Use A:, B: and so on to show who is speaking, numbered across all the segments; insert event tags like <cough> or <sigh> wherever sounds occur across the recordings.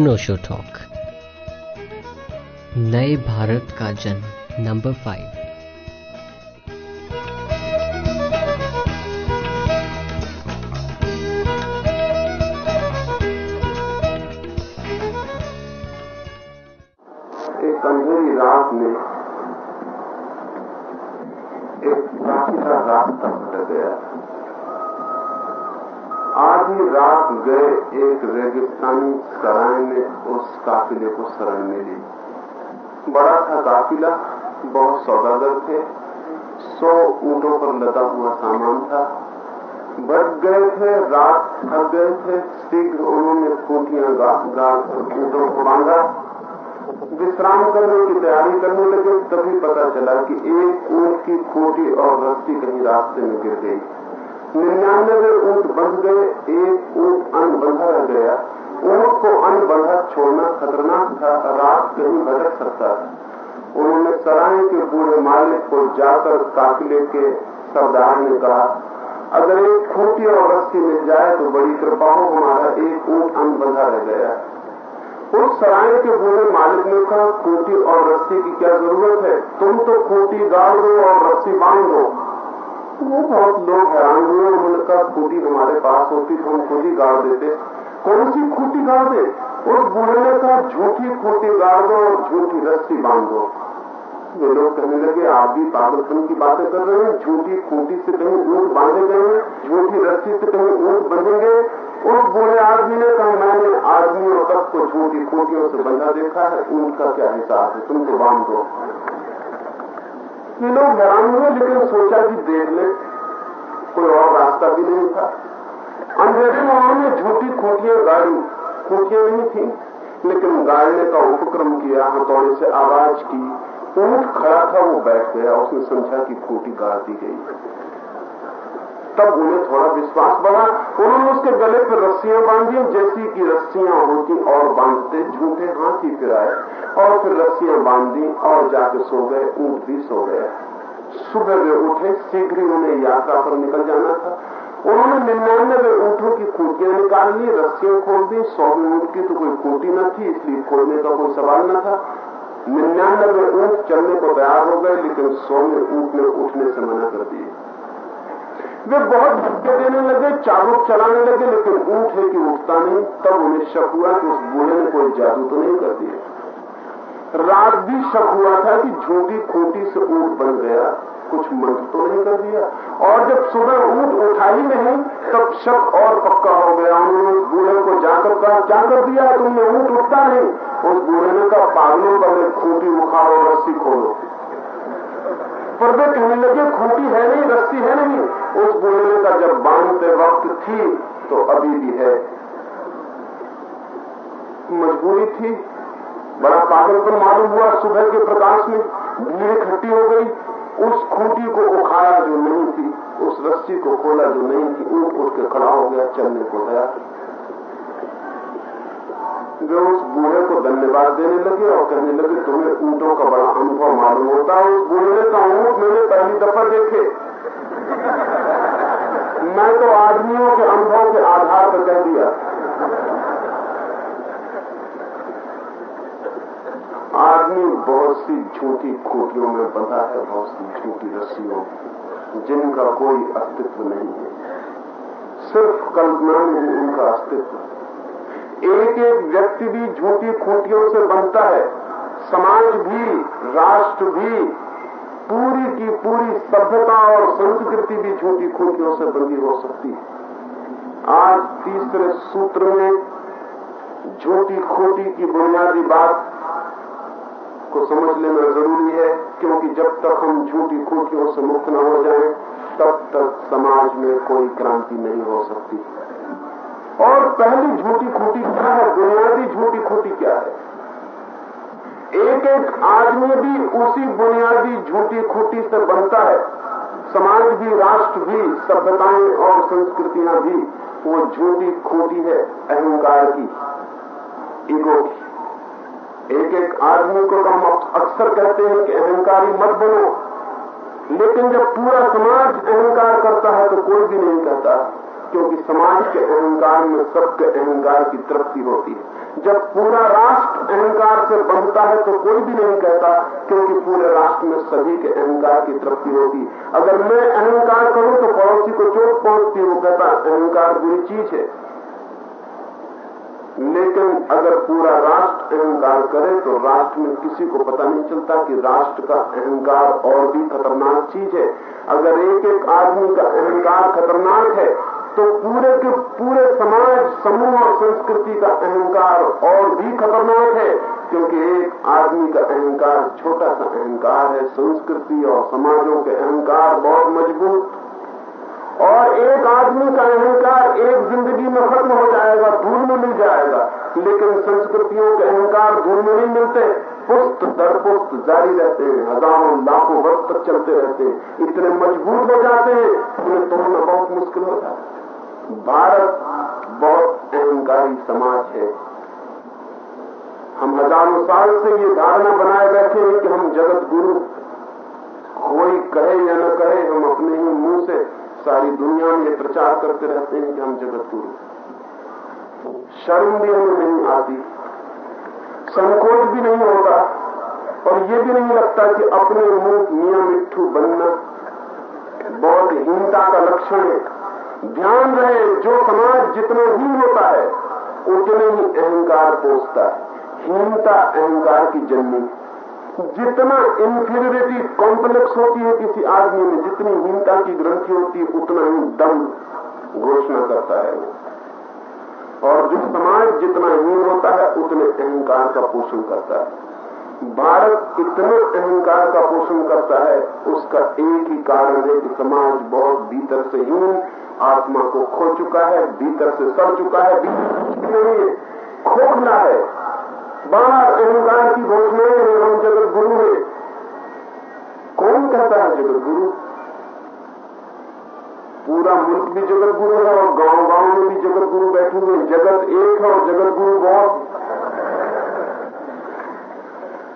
A: अनोशो talk नए भारत का जन्म नंबर फाइव
B: गए, एक रेगिस्तानी सराय में, उस काफिले को शरण में ली। बड़ा था काफिला, बहुत सौदागर थे। सौ ऊंटों पर लदा हुआ सामान था। बढ़ गए थे, रात थक गए थे। शीघ्र उन्होंने गाड़ ऊंटों को बांधा। विश्राम करने की तैयारी करने लगे, तभी पता चला कि एक ऊँट की खोटी और रस्सी कहीं रास्ते में गिर गई। निन्यानवे ऊँट बंध गए, एक ऊँट अनबंधा रह गया। ऊँट को अनबंधा छोड़ना खतरनाक था, रात कहीं भटक सकता था। उन्होंने सराय के बूढ़े मालिक को जाकर काफिले के सरदार ने कहा, अगर एक खूटी और रस्सी मिल जाए तो बड़ी कृपा हो हमारा एक ऊँट अनबंधा रह गया। उस सराय के बूढ़े मालिक ने कहा, खूटी और रस्सी की क्या ज़रूरत है? तुम तो खूटी गाड़ दो और रस्सी बाँध दो। वो बहुत लोग हैरान हुए उन्होंने कहा खूटी हमारे पास होती तो हम खुद ही गाड़ देते। कौन सी खूटी गाड़ दे? उस बूढ़े ने कहा झूठी खूटी गाड़ दो और झूठी रस्सी बाँध दो। ये लोग कहने लगे, आप भी पागलपन की बातें कर रहे हैं झूठी खूटी से कहीं ऊँट बांधे गए झूठी रस्सी से कहीं ऊँट बंधेंगे। उस बूढ़े आदमी ने कहा, मैंने आदमियों तक को झूठी खूटियों से बंधा देखा है ऊँट का क्या हिसाब है? तुम तो बाँध दो। लोग हैरान हुए लेकिन सोचा कि देख ले कोई और रास्ता भी नहीं था। अंधेरे में उन्होंने झूठी खूटियाँ गाड़ी, खूटियाँ नहीं थी, लेकिन गाड़ने का उपक्रम किया, हथौड़े से आवाज़ की, ऊँट खड़ा था, वो बैठ गया, उसने समझा कि खूटी गाड़ दी गई। तब उन्हें थोड़ा विश्वास बढ़ा उन्होंने उसके गले पर रस्सियाँ बांधी, जैसी कि रस्सियाँ होती और बांधते, झूठे हाथ ही फिराए और फिर रस्सियाँ बाँध दी और जाके सो गए, ऊँट भी सो गए। सुबह वे उठे, शीघ्र ही उन्हें यात्रा पर निकल जाना था। उन्होंने निन्यानवे ऊंटों की खूटियाँ निकाल ली, रस्सियाँ खोल दी सौवीं ऊँट की तो कोई खूटी न थी, इसलिए खोलने का कोई सवाल न था। निन्यानवे ऊँट चलने को तैयार हो गए, लेकिन सौवें ऊँट ने उठने से मना कर दिए वे बहुत धक्के देने लगे, चाबुक चलाने लगे, लेकिन ऊँट है कि उठता नहीं, तब उन्हें शक हुआ कि उस बूढ़े ने कोई जादू तो नहीं कर दिया। रात भी शक हुआ था कि झूठी खोटी से ऊँट बन गया। कुछ मंत्र तो नहीं कर दिया। और जब सुबह ऊँट उठा ही नहीं, तब शक और पक्का हो गया। उन्होंने बूढ़े को जाकर कहा, क्या कर दिया तुमने? ऊँट उठता नहीं। उस बूढ़े ने कहा, पागलों पहले खूटी उखाड़ो, रस्सी खोलो। पर वे कहने लगे, खूटी है नहीं, रस्सी है नहीं। उस बूढ़े का जब बांधते वक्त थी तो अभी भी है। मजबूरी थी। बड़ा पागलपन मालूम हुआ सुबह के प्रकाश में। भीड़ इकट्ठी हो गई। उस खूंटी को उखाड़ा जो नहीं थी, उस रस्सी को खोला जो नहीं थी, ऊट उठ के खड़ा हो गया, चलने को गया वे उस बूढ़े को धन्यवाद देने लगे और कहने लगे, तुम्हें ऊंटों का बड़ा अनुभव मालूम होता है। उस बूढ़े ने कहा, ऊँट मैंने पहली दफ़ा देखे। मैं तो आदमियों के अनुभव के आधार पर कह दिया। आदमी बहुत सी झूठी खूटियों में बंधा है, बहुत सी झूठी रस्सियों जिनका कोई अस्तित्व नहीं है। सिर्फ़ कल्पना में ही उनका अस्तित्व। एक एक व्यक्ति भी झूठी खूटियों से बनता है। समाज भी, राष्ट्र भी, पूरी की पूरी सभ्यता और संस्कृति भी झूठी खूटियों से बंधी हो सकती है। आज तीसरे सूत्र में झूठी खोटी की बुनियादी बात को समझ लेना ज़रूरी है, क्योंकि जब तक हम झूठी खूटियों से मुक्त न हो जाए, तब तक समाज में कोई क्रांति नहीं हो सकती। और पहली झूठी खूटी क्या है? बुनियादी झूठी खूटी क्या है? एक एक आदमी भी उसी बुनियादी झूठी खूटी से बनता है। समाज भी, राष्ट्र भी, सभ्यताएँ और संस्कृतियाँ भी, वो झूठी खूटी है, अहंकार की, ईगो की। एक एक आदमी को हम अक्सर कहते हैं कि अहंकारी मत बनो। लेकिन जब पूरा समाज अहंकार करता है तो कोई भी नहीं कहता, क्योंकि समाज के अहंकार में सबके अहंकार की तृप्ति होती है। जब पूरा राष्ट्र अहंकार से बढ़ता है तो कोई भी नहीं कहता, क्योंकि पूरे राष्ट्र में सभी के अहंकार की तृप्ति होती अगर मैं अहंकार करूँ तो पड़ोसी को चोट पहुँचती वो कहता, अहंकार बुरी चीज़ है। लेकिन अगर पूरा राष्ट्र अहंकार करे तो राष्ट्र में किसी को पता नहीं चलता कि राष्ट्र का अहंकार और भी खतरनाक चीज़ है। अगर एक एक आदमी का अहंकार खतरनाक है तो पूरे के पूरे समाज, समूह और संस्कृति का अहंकार और भी खतरनाक है, क्योंकि एक आदमी का अहंकार छोटा सा अहंकार है। संस्कृति और समाजों के अहंकार बहुत मज़बूत और एक आदमी का अहंकार एक ज़िंदगी में खत्म हो जाएगा, धूल में मिल जाएगा। लेकिन संस्कृतियों के अहंकार धूल में नहीं मिलते। पुस्त दर पुस्त जारी रहते हैं, हज़ारों लाखों वर्ष तक चलते रहते हैं। इतने मज़बूत हो जाते हैं, उन्हें तोड़ना बहुत मुश्किल हो जाता है। भारत बहुत अहंकारी समाज है। हम हज़ारों साल से ये धारणा बनाए बैठे हैं कि हम जगत गुरु, कोई कहे या न कहे, हम अपने ही मुँह से सारी दुनिया में प्रचार करते रहते हैं कि हम जगत गुरु शर्म भी हमें नहीं आती। संकोच भी नहीं होता। और ये भी नहीं लगता कि अपने मुँह मियाँ मिट्ठू बनना बहुत हीनता का लक्षण है। ध्यान रहे, जो समाज जितना हीन होता है, उतने ही अहंकार पोषता है। हीनता अहंकार की जन्मी जितना इंफीरियरिटी कॉम्प्लेक्स होती है किसी आदमी में, जितनी हीनता की ग्रंथि होती है, उतना ही दम घोषणा करता है और जो समाज जितना हीन होता है, उतने अहंकार का पोषण करता है। भारत इतने अहंकार का पोषण करता है, उसका एक ही कारण है कि समाज बहुत भीतर से हीन, आत्मा को खो चुका है, भीतर से सड़ चुका है, भीतर खोखला है। बाहर अहंकार की घोषणाएँ हैं हम जगत गुरु हैं। कौन कहता है जगत गुरु? पूरा मुल्क भी जगत गुरु है और गाँव गाँव में भी जगत गुरु बैठे हुए जगत एक है और जगत गुरु बहुत।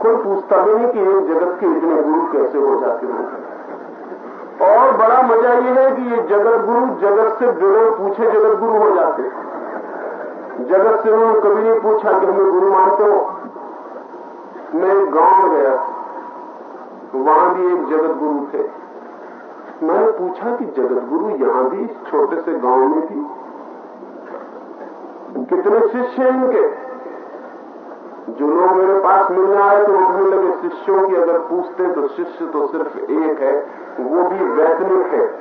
B: कोई पूछता भी नहीं कि एक जगत के इतने गुरु कैसे हो जाते हैं? और बड़ा मज़ा ये है कि ये जगत गुरु जगत से बिना पूछे जगत गुरु हो जाते जगत से उन्होंने कभी नहीं पूछा कि हमें गुरु मानते हो। मैं गाँव गया। वहाँ भी एक जगत गुरु थे। मैंने पूछा कि जगत गुरु यहाँ भी इस छोटे से गाँव में भी? कितने शिष्य हैं इनके? जो लोग मेरे पास मिलने आए तो वो कहने लगे, शिष्यों की अगर पूछते तो शिष्य तो सिर्फ़ एक है, वो भी वैतनिक है।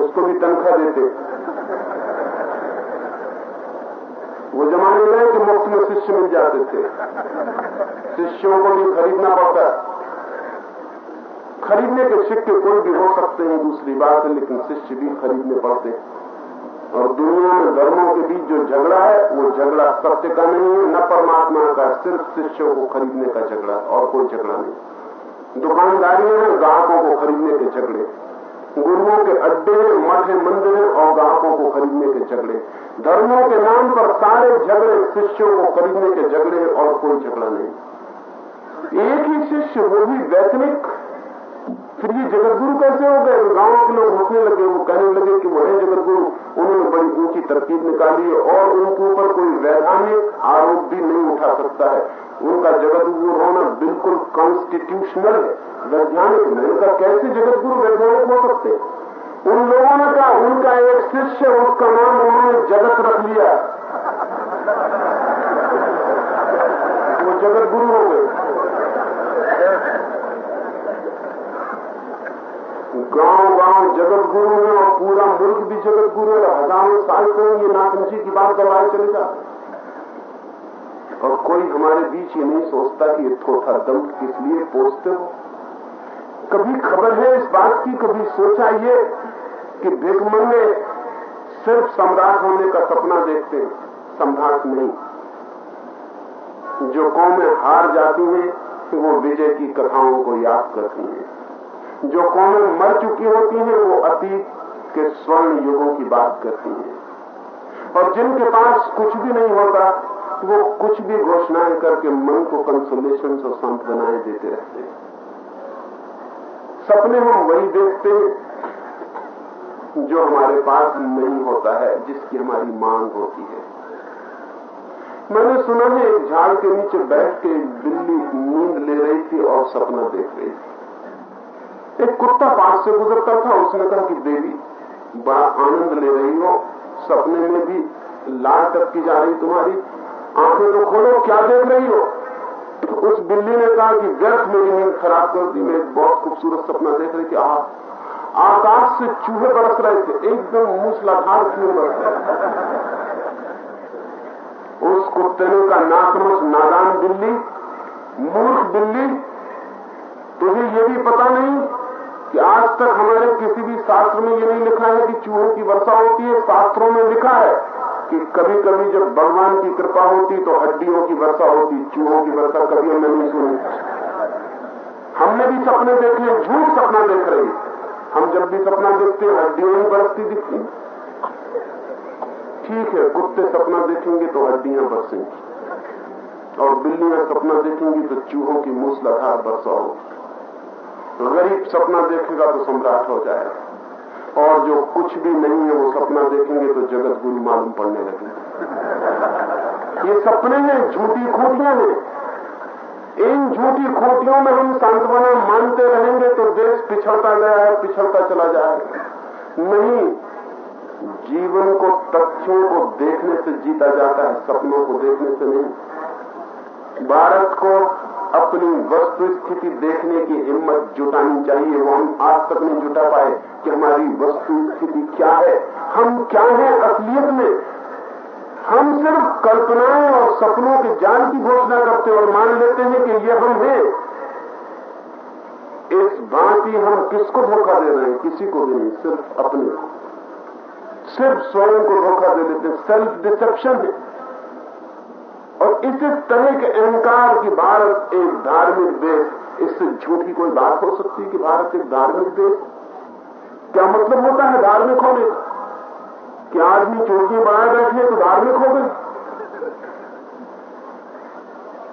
B: उसको भी तनख्वाह देते वो जमाने में कि मुफ़्त में शिष्य मिल जाते थे। शिष्यों को भी खरीदना पड़ता खरीदने के सिक्के कोई भी हो सकते हैं, दूसरी बात है, लेकिन शिष्य भी खरीदने पड़ते और दुनिया में धर्मों के बीच जो झगड़ा है, वो झगड़ा सत्य का नहीं है, न परमात्मा का, सिर्फ़ शिष्यों को खरीदने का झगड़ा, और कोई झगड़ा नहीं। दुकानदारी में ग्राहकों को खरीदने के झगड़े। गुरुओं के अड्डे मठ मंदिर और ग्राहकों को खरीदने के झगड़े। धर्मों के नाम पर सारे झगड़े शिष्यों को खरीदने के झगड़े और कोई झगड़ा नहीं। एक ही शिष्य, वो भी वैतनिक। फिर ये जगत गुरु कैसे हो गए? गाँव के लोग हंसने लगे, वो कहने लगे कि वो है जगत गुरु उन्होंने बड़ी ऊँची तरकीब निकाली और उनके ऊपर कोई वैधानिक आरोप भी नहीं उठा सकता है। उनका जगत गुरु होना बिल्कुल कॉन्स्टिट्यूशनल है। वैज्ञानिक नहीं उनका कैसे जगत गुरु वैज्ञानिक हो सकते? उन लोगों ने कहा, उनका एक शिष्य, उसका नाम उन्होंने जगत रख लिया। वो जगत गुरु हो गए। गाँव गाँव जगत गुरु है और पूरा मुल्क भी जगत गुरु है। हज़ारों साल से ये नासमझी की बात करवाए चलेगा और कोई हमारे बीच ये नहीं सोचता कि ये थोथा दम किस लिए पोसते हो। कभी खबर है इस बात की, कभी सोचा ये कि भिकमंगे सिर्फ़ सम्राट होने का सपना देखते, सम्राट नहीं। जो कौमें हार जाती हैं, वो विजय की कथाओं को याद करती हैं। जो कौमें मर चुकी होती हैं, वो अतीत के स्वर्ण युगों की बात करती हैं। और जिनके पास कुछ भी नहीं होता वो कुछ भी घोषणाएँ करके मन को कंसोलेशन और बनाए देते रहते हैं। सपने हम वही देखते हैं जो हमारे पास नहीं होता है, जिसकी हमारी मांग होती है। मैंने सुना है, एक झाड़ के नीचे बैठ के बिल्ली नींद ले रही थी और सपना देख रही थी। एक कुत्ता पास से गुजरता था, उसने कहा कि देवी, बड़ा आनंद ले रही हो, सपने में भी लाल टपकी जा रही तुम्हारी। आँखें तो खोलो, क्या देख रही हो? उस बिल्ली ने कहा कि व्यर्थ मेरी नींद खराब कर दी मैं एक बहुत खूबसूरत सपना देख रही थी आप आकाश से चूहे बरस रहे थे, एकदम मूसलाधार चूहे बरस रहे उस कुत्ते का नासमझ नादान बिल्ली, मूर्ख बिल्ली, तुझे ये भी पता नहीं कि आज तक हमारे किसी भी शास्त्र में ये नहीं लिखा है कि चूहों की वर्षा होती है, शास्त्रों में लिखा है कि कभी कभी जब भगवान की कृपा होती तो हड्डियों की वर्षा होती, चूहों की वर्षा कभी हमने नहीं सुनी। हमने भी सपने देखे, झूठ सपना देख रहे हम जब भी सपना देखते हड्डियों ही बरसती दिखती ठीक है, कुत्ते सपना देखेंगे तो हड्डियाँ बरसेंगी। और बिल्लियाँ सपना देखेंगी तो चूहों की मूसलाधार बरसा होगी गरीब सपना देखेगा तो सम्राट हो जाएगा। और जो कुछ भी नहीं है, वो सपना देखेंगे तो जगत गुरु मालूम पड़ने लगेंगे। ये सपने हैं, झूठी खोटियाँ हैं। इन झूठी खोटियों में हम सांत्वना मानते रहेंगे तो देश पिछड़ता गया है, पिछड़ता चला जाएगा नहीं, जीवन को, तथ्यों को देखने से जीता जाता है, सपनों को देखने से नहीं। भारत को अपनी वस्तु स्थिति देखने की हिम्मत जुटानी चाहिए। वो हम आज तक नहीं जुटा पाए कि हमारी वस्तु स्थिति क्या है। हम क्या है असलियत में? हम सिर्फ़ कल्पनाएँ और सपनों के जाल की घोषणा करते और मान लेते हैं कि ये हम हैं। इस भांति हम किसको धोखा दे रहे हैं? किसी को भी नहीं, सिर्फ़ अपने सिर्फ़ स्वयं को धोखा दे देते सेल्फ डिसेप्शन है। और इसी तरह के अहंकार की भारत एक धार्मिक देश, इससे झूठी कोई बात हो सकती है कि भारत एक धार्मिक देश? क्या मतलब होता है धार्मिक होने का? आदमी चोटियाँ बनाए बैठे तो धार्मिक हो गए?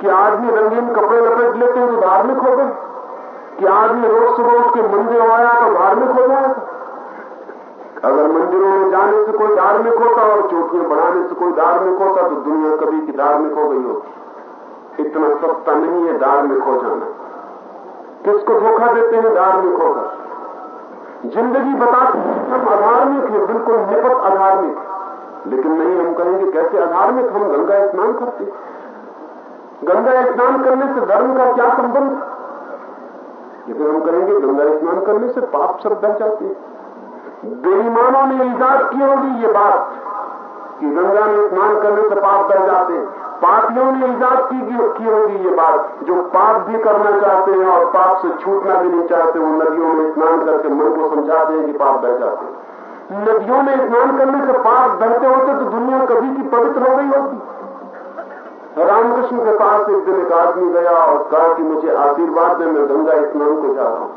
B: कि आदमी रंगीन कपड़े लपेट लेते हैं तो धार्मिक हो गए? कि आदमी रोज सुबह उठ के मंदिर आया तो धार्मिक हो जाएगा? अगर मंदिरों में जाने से कोई धार्मिक होता और चोटियाँ बढ़ाने से कोई धार्मिक होता तो दुनिया कभी की धार्मिक हो गई होती। इतना सस्ता नहीं है धार्मिक हो जाना। किसको धोखा देते हैं धार्मिक होकर? ज़िंदगी बताते हैं हम अधार्मिक है, बिल्कुल निपट अधार्मिक लेकिन नहीं, हम कहेंगे कैसे अधार्मिक? हम गंगा स्नान करते गंगा स्नान करने से धर्म का क्या संबंध? लेकिन हम कहेंगे गंगा स्नान करने से पाप सब बह जाते हैं। बेईमानों ने ईजाद की होगी ये बात कि गंगा में स्नान करने से पाप बढ़ जाते पापियों ने ईजाद की, की होगी ये बात जो पाप भी करना चाहते हैं और पाप से छूटना भी नहीं चाहते वो नदियों में स्नान करके मन को समझाते हैं कि पाप बह जाते नदियों में स्नान करने से पाप बहते होते तो दुनिया कभी की पवित्र हो गई होती। रामकृष्ण के पास एक दिन एक आदमी गया और कहा कि मुझे आशीर्वाद दे मैं गंगा स्नान को जा रहा हूँ।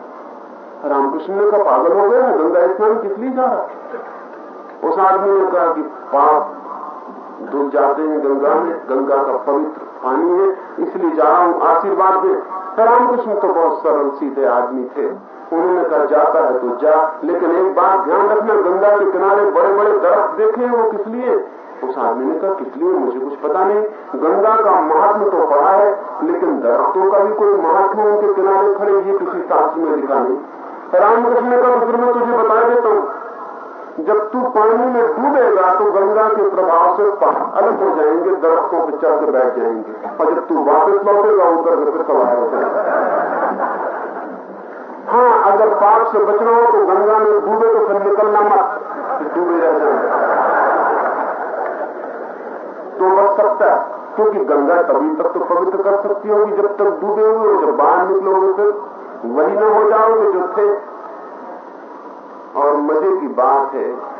B: रामकृष्ण ने कहा पागल हो गया, गंगा स्नान किस लिए जा रहा उस आदमी ने कहा कि पाप धुल जाते हैं गंगा में, गंगा का पवित्र पानी है, इसलिए जा रहा हूँ आशीर्वाद दे रामकृष्ण तो बहुत सरल सीधे आदमी थे। उन्होंने कहा, जाता है तो जा। लेकिन एक बात ध्यान रखना, गंगा के किनारे बड़े बड़े दरख्त देखे वो किस लिए? उस आदमी ने कहा, किस लिए? मुझे कुछ पता नहीं। गंगा का महात्म तो पढ़ा है, लेकिन दरख्तों का भी कोई महात्मा उनके किनारे खड़े ये किसी शास्त्र में लिखा नहीं। रामकृष्ण ने कहा फिर मैं तुझे बता देता हूँ। जब तू पानी में डूबेगा तो गंगा के प्रभाव से अलग हो जाएँगे, दरख्तों पर चढ़ कर बैठ जाएँगे। और जब तू वापस लौटेगा उतर कर फिर सवार हो जाएगा। हाँ अगर पाप से बचना हो तो गंगा में डूबे तो फिर निकलना मत। डूबे रह जाए तो बच सकता है, क्योंकि गंगा तभी तक तो पवित्र कर सकती होगी, जब तक डूबे हुए जब बाहर निकलोगे फिर वही न हो जाओगे जो थे और मज़े की बात है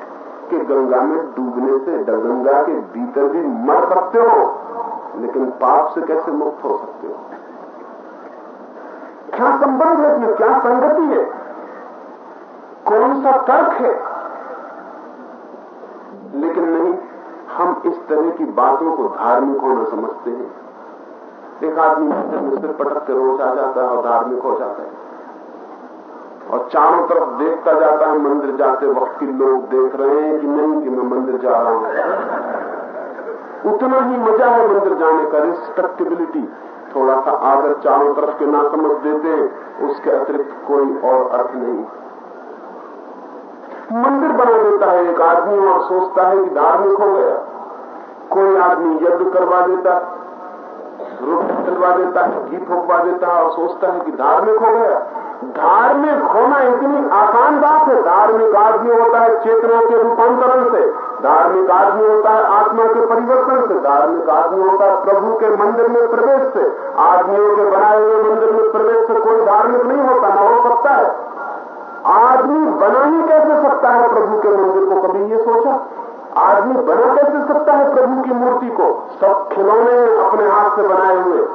B: कि गंगा में डूबने से गंगा के भीतर भी मर सकते हो, लेकिन पाप से कैसे मुक्त हो सकते हो? क्या संबंध है इसमें? क्या संगति है? कौन सा तर्क है? लेकिन नहीं, हम इस तरह की बातों को धार्मिक होना समझते हैं। एक आदमी मंदिर में सिर पटक के आ जाता है और धार्मिक हो जाता है। और चारों तरफ़ देखता जाता है, मंदिर जाते वक्त की लोग देख रहे हैं कि नहीं, कि मैं मंदिर जा रहा हूँ। उतना ही मज़ा है मंदिर जाने का रिस्पेक्टेबिलिटी थोड़ा सा आदर चारों तरफ़ के ना समझ देते उसके अतिरिक्त कोई और अर्थ नहीं। मंदिर बना देता है एक आदमी और सोचता है कि धार्मिक हो गया। कोई आदमी यज्ञ करवा देता रुख चलवा देता है गीत फुकवा देता है और सोचता है कि धार्मिक हो गया। धार्मिक होना इतनी आसान बात है। धार्मिक आदमी होता है चेतना के रूपांतरण से। धार्मिक आदमी होता है आत्मा के परिवर्तन से। धार्मिक आदमी होता है प्रभु के मंदिर में प्रवेश से। आदमियों के बनाए हुए मंदिर में प्रवेश से कोई धार्मिक नहीं होता, न हो सकता है। आदमी बना ही कैसे सकता है प्रभु के मंदिर को? कभी ये सोचा? आदमी बना कैसे सकता है प्रभु की मूर्ति को। सब खिलौने अपने हाथ से बनाए हुए।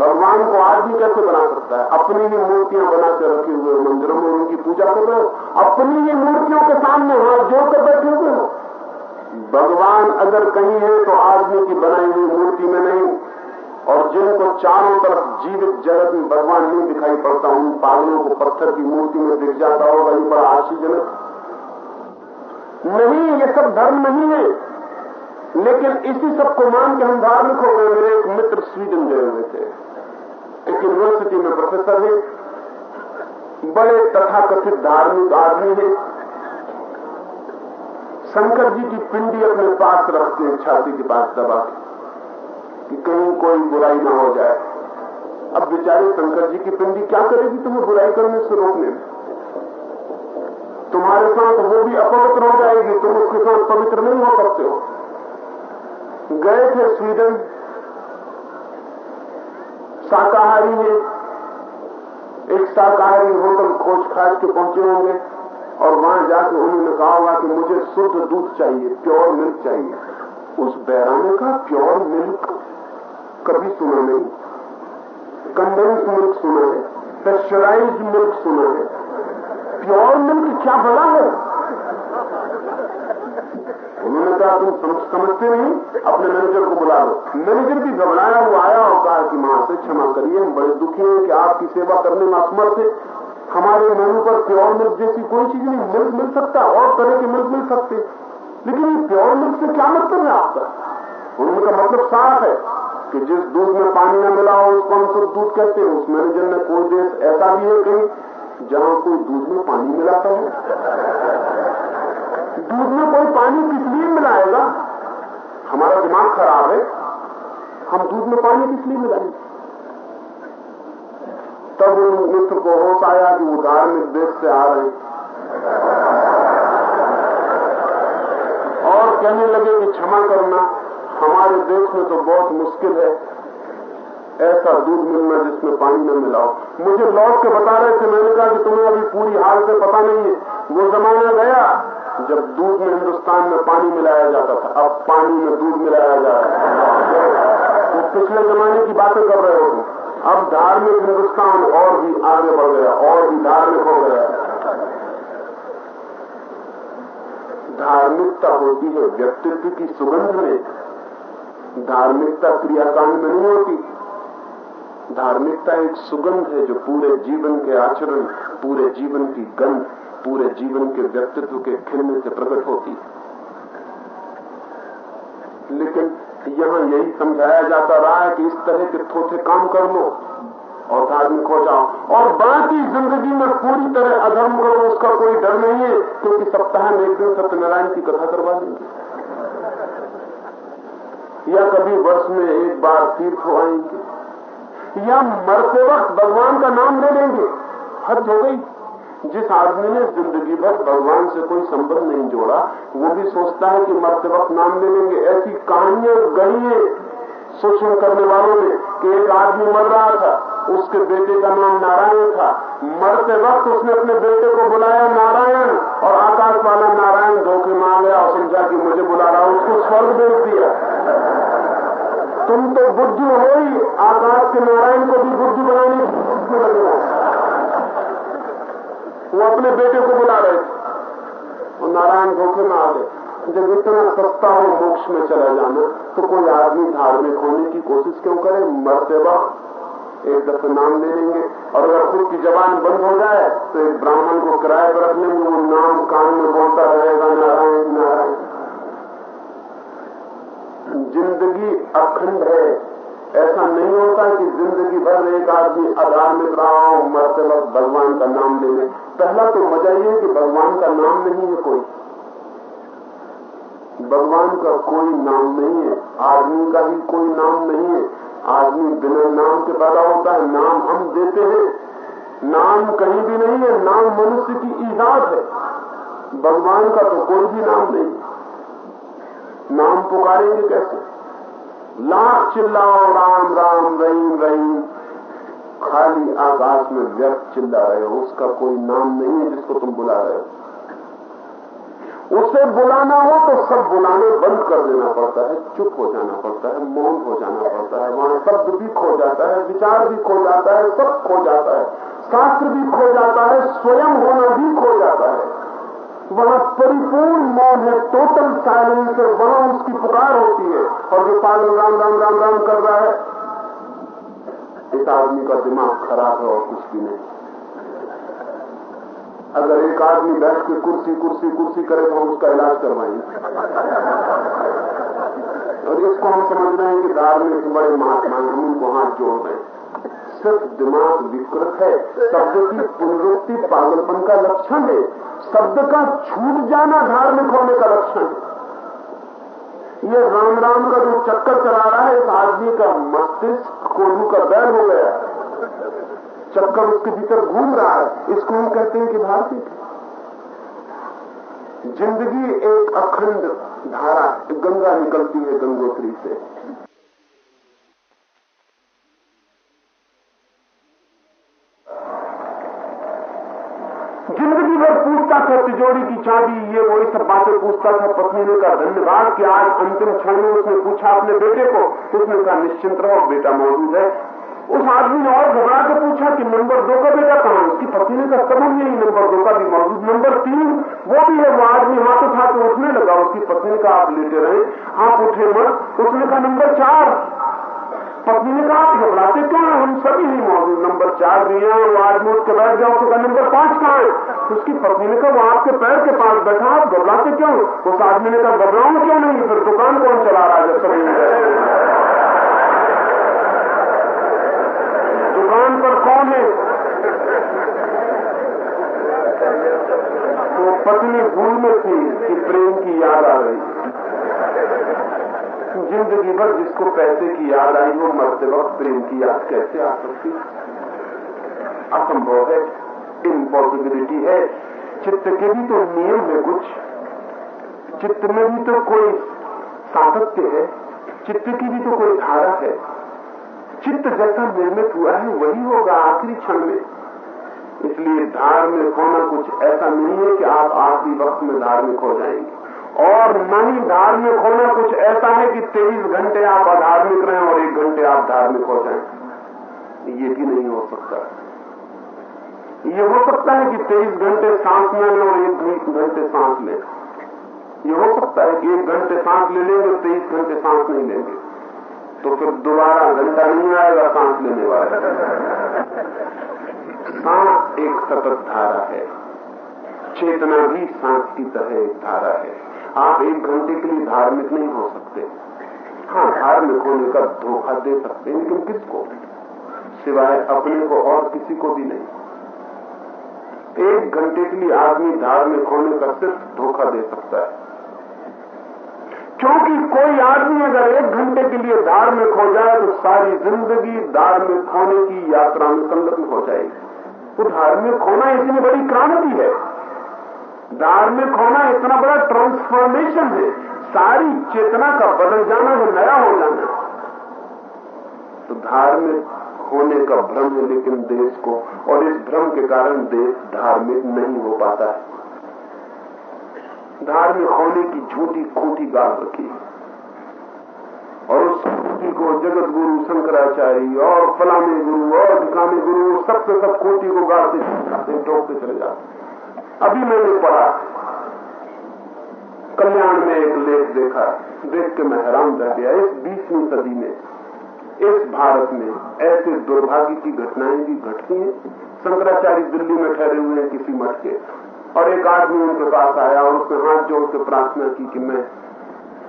B: भगवान को आदमी कैसे बना सकता है? अपनी ही मूर्तियाँ बना के रखे हुए मंदिरों में उनकी पूजा कर रहे हो। अपनी ही मूर्तियों के सामने हाथ जोड़ कर बैठे हुए हो। भगवान अगर कहीं है तो आदमी की बनाई हुई मूर्ति में नहीं। और जिनको चारों तरफ़ जीवित जगत में भगवान नहीं दिखाई पड़ता, उन पागलों को पत्थर की मूर्ति में दिख जाता होगा। ये बड़ा आश्चर्यजनक नहीं, ये सब धर्म नहीं है। लेकिन इसी सबको मान के हम धार्मिक हो गए, मेरे एक मित्र स्वीडन गए हुए थे। एक यूनिवर्सिटी में प्रोफेसर है। बड़े तथाकथित धार्मिक आदमी है। शंकर जी की पिंडी अपने पास रखते हैं, छाती के पास दबा के कहीं कोई बुराई ना हो जाए। अब बेचारे शंकर जी की पिंडी क्या करेगी? तुम्हें बुराई करने से रोकने में। तुम्हारे साथ वो भी अपवित्र हो जाएगी, तुम उसके साथ पवित्र नहीं हो सकते हो। गए थे स्वीडन, शाकाहारी में, एक शाकाहारी होटल खोज खाज के पहुँचे होंगे, और वहाँ जाकर उन्होंने कहा होगा कि मुझे शुद्ध दूध चाहिए, प्योर मिल्क चाहिए। उस बैराने का प्योर मिल्क कभी सुना नहीं। कंडेंस मिल्क सुना है पेस्चराइज मिल्क सुना है। प्योर मिल्क क्या बड़ा है? उन्होंने कहा, तुम समझते नहीं? अपने मैनेजर को बुला लो. मैनेजर भी घबराया, वो आया और कहा कि माँ से क्षमा करिए, हम बड़े दुखी हैं कि आपकी सेवा करने में असमर्थ है। हमारे मेनू पर प्योर मिल्क जैसी कोई चीज़ नहीं मिल्क मिल सकता, और तरह के मिल्क मिल सकते। लेकिन ये प्योर मिल्क से क्या मतलब है आपका? उनका मतलब साफ़ है कि जिस दूध में पानी न मिला हो, उसको हम सब दूध कहते हैं। उस मैनेजर में कोई देश ऐसा भी है कहीं जहाँ कोई दूध में पानी मिलाता है। दूध में कोई पानी किस लिए मिलाएगा? हमारा दिमाग खराब है। हम दूध में पानी किस लिए मिलाएँगे? तब उन मित्र को होश आया कि वो धार्मिक देश से आ रहे और कहने लगे कि क्षमा करना, हमारे देश में तो बहुत मुश्किल है। ऐसा दूध मिलना जिसमें पानी न मिलाओ मुझे लौट के बता रहे थे, मैंने कहा कि तुम्हें अभी पूरी हाल से पता नहीं है। वो जमाना गया जब दूध में हिंदुस्तान में पानी मिलाया जाता था। अब पानी में दूध मिलाया जा रहा है। तो पिछले जमाने की बातें कर रहे हो अब धार्मिक हिंदुस्तान और भी आगे बढ़ गया, और भी धार्मिक हो गया। धार्मिकता होती है व्यक्तित्व की सुगंध में। धार्मिकता क्रियाकांड में नहीं होती। धार्मिकता एक सुगंध है जो पूरे जीवन के आचरण, पूरे जीवन की गंध, पूरे जीवन के व्यक्तित्व के खिलने से प्रकट होती है। लेकिन यहाँ यही समझाया जाता रहा है कि इस तरह के थोथे काम कर लो और धार्मिक हो जाओ। और बाकी ज़िंदगी में पूरी तरह अधर्म करो, उसका कोई डर नहीं है, क्योंकि सप्ताह में एक दिन सत्यनारायण की कथा करवा देंगे। या कभी वर्ष में एक बार तीर्थ आएँगे। या मरते वक्त भगवान का नाम ले लेंगे। हद हो गई। जिस आदमी ने ज़िंदगी भर भगवान से कोई संबंध नहीं जोड़ा, वो भी सोचता है कि मरते वक्त नाम ले लेंगे। ऐसी कहानियाँ गई है शोषण करने वालों ने कि एक आदमी मर रहा था, उसके बेटे का नाम नारायण था। मरते वक्त उसने अपने बेटे को बुलाया नारायण, और आकाश वाला, नारायण, धोखे में गया और समझा कि मुझे बुला रहा उसको स्वर्ग भेज दिया। तुम तो बुद्धू हो ही आकाश के नारायण को भी बुद्धू बनाने की लगेगा वो अपने बेटे को बुला रहे थे। और नारायण धोखे में आ गए जब इतना सस्ता हो मोक्ष में चला जाना तो कोई आदमी धार्मिक होने की कोशिश क्यों करे? मरते वक्त एक दफे नाम ले लेंगे। और अगर खुद की जबान बंद हो जाए तो एक ब्राह्मण को किराए पर रख लेंगे वो नाम कान में बोलता रहेगा, नारायण नारायण। ज़िंदगी अखंड है। ऐसा नहीं होता कि ज़िंदगी भर एक आदमी आधार अधार्मिक रहा हो मरते वक्त भगवान का नाम ले ले। पहला तो मज़ा ये कि भगवान का नाम नहीं है कोई। भगवान का कोई नाम नहीं है। आदमी का भी कोई नाम नहीं है। आदमी बिना नाम के पैदा होता है। नाम हम देते हैं। नाम कहीं भी नहीं है। नाम मनुष्य की ईजाद है। भगवान का तो कोई भी नाम नहीं। नाम पुकारेंगे कैसे? लाख चिल्लाओ, राम राम, रहीम रहीम। खाली आकाश में व्यक्त चिल्ला रहे हो, उसका कोई नाम नहीं है जिसको तुम बुला रहे हो। उसे बुलाना हो तो सब बुलाने बंद कर देना पड़ता है, चुप हो जाना पड़ता है, मौन हो जाना पड़ता है, वहाँ शब्द भी खो जाता है, विचार भी खो जाता है, सब खो जाता है, शास्त्र भी खो जाता है, स्वयं होना भी खो जाता है। वहाँ परिपूर्ण मौन है टोटल साइलेंस है, वहाँ उसकी पुकार होती है और जो पागल राम राम राम राम कर रहा है। इस आदमी का दिमाग खराब है और कुछ भी नहीं। अगर एक आदमी बैठ के कुर्सी कुर्सी कुर्सी करे तो हम उसका इलाज करवाएँगे। और इसको हम समझ रहे हैं कि धार्मिक बड़े महात्मा हम उनको हाथ जोड़ रहे हैं सिर्फ़ दिमाग विकृत है। शब्द की पुनरुक्ति पागलपन का लक्षण है। शब्द का छूट जाना धार्मिक होने का लक्षण है। ये राम राम का जो चक्कर चला रहा है, इस आदमी का मस्तिष्क कोलू का बैल हो गया। चक्कर उसके भीतर घूम रहा है। इसको हम कहते हैं कि भारतीय ज़िंदगी एक अखंड धारा, गंगा निकलती है गंगोत्री से ज़िंदगी भर पूछता था, तिजोरी की चाबी, ये वही सब बातें पूछता था पत्नी ने कहा धन्यवाद कि आज अंतिम क्षण में उसने पूछा अपने बेटे को, उसने कहा, निश्चिंत रहो, बेटा मौजूद है। उस आदमी ने और घबरा के पूछा कि नंबर दो का बेटा कहाँ उसकी पत्नी ने कहा समझ नहीं, नंबर दो का भी मौजूद, नंबर तीन, वो भी है, वो आदमी हाथ उठा के उठने लगा, उसकी पत्नी का आप लेटे रहे, आप उठे मत। उसने कहा, नंबर चार पत्नी ने कहा आप घबराते क्यों? है हम सभी नहीं मौजूद। नंबर चार भी हैं, वो आदमी उठ के बैठ जाओ तो नंबर पाँच कहाँ है? उसकी पत्नी ने कहा वो आपके पैर के पास बैठा, आप घबराते क्यों? उस आदमी ने कहा, घबराऊ क्यों नहीं? फिर दुकान कौन चला रहा है? जब सभी दुकान पर कौन है? तो पत्नी भूल में थी कि प्रेम की याद आ रही ज़िंदगी भर जिसको पैसे की याद आई, वो मरते वक्त प्रेम की याद कैसे आ सकती? असंभव है इम्पॉसिबिलिटी है। चित्त के भी तो नियम है कुछ। चित्त में भी तो कोई सातत्य है। चित्त की भी तो कोई धारा है। चित्त जैसा निर्मित हुआ है, वही होगा आखिरी क्षण में। इसलिए धार्मिक होना कुछ ऐसा नहीं है कि आप आखिरी वक्त में धार्मिक हो जाएँगे। और न ही धार्मिक होना कुछ ऐसा है कि तेईस घंटे आप अधार्मिक रहें और एक घंटे आप धार्मिक हो जाएँ। ये भी नहीं हो सकता। ये हो सकता है कि तेईस घंटे सांस में लें और एक घंटे सांस लें। ये हो सकता है कि एक घंटे सांस ले लेंगे और तेईस घंटे सांस नहीं लेंगे। तो फिर दोबारा घंटा नहीं आएगा, सांस लेने वाला। सांस एक सतत धारा है। चेतना भी सांस की तरह एक धारा है। आप एक घंटे के लिए धार्मिक नहीं हो सकते। हाँ धार्मिक होने का धोखा दे सकते हैं, लेकिन किसको? सिवाय अपने को और किसी को भी नहीं। एक घंटे के लिए आदमी धार्मिक होने का सिर्फ़ धोखा दे सकता है। क्योंकि कोई आदमी अगर एक घंटे के लिए धार्मिक हो जाए तो सारी ज़िंदगी धार्मिक होने की यात्रा में संलग्न हो जाएगी। तो धार्मिक होना इतनी बड़ी क्रांति है। धार्मिक होना इतना बड़ा ट्रांसफॉर्मेशन है। सारी चेतना का बदल जाना है, नया हो जाना तो धार्मिक होने का भ्रम है, लेकिन देश को, और इस भ्रम के कारण देश धार्मिक नहीं हो पाता है। धार्मिक होने की झूठी खूटी गाल रखी। और उस खूटी को जगत गुरु शंकराचार्य और फलाने गुरु और ढिकाने गुरु सब सब खूटी को गाड़ते चले जाते अभी मैंने पढ़ा। कल्याण में एक लेख देखा, देख के मैं हैरान रह गया। इस बीसवीं सदी में, इस भारत में ऐसे दुर्भाग्य की घटनाएँ भी घटती हैं। शंकराचार्य दिल्ली में ठहरे हुए हैं किसी मठ के, और एक आदमी उनके पास आया और उसने हाथ जोड़ के प्रार्थना की कि मैं,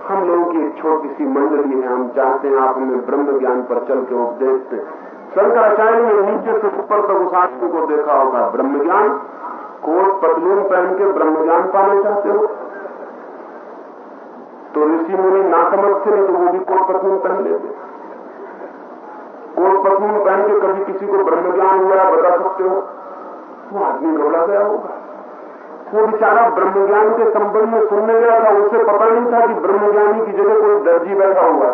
B: हम लोगों की एक छोटी सी मंडली है, हम चाहते हैं आप हमें ब्रह्म ज्ञान पर चल के उपदेश दें। शंकराचार्य ने नीचे से ऊपर तक उस आदमी को देखा होगा, ब्रह्म ज्ञान। कोट पतलून पहन के ब्रह्म ज्ञान पाना चाहते हो? तो ऋषि मुनि ना समझ थे तो वो भी कोट पतलून पहन लेते कोट पतलून पहन के कभी किसी को ब्रह्म ज्ञान हुआ बता सकते हो? वो आदमी रोला गया होगा। वो बेचारा ब्रह्म ज्ञान के संबंध में सुनने गया था, उसे पता नहीं था कि ब्रह्म ज्ञानी की जगह कोई दर्जी बैठा हुआ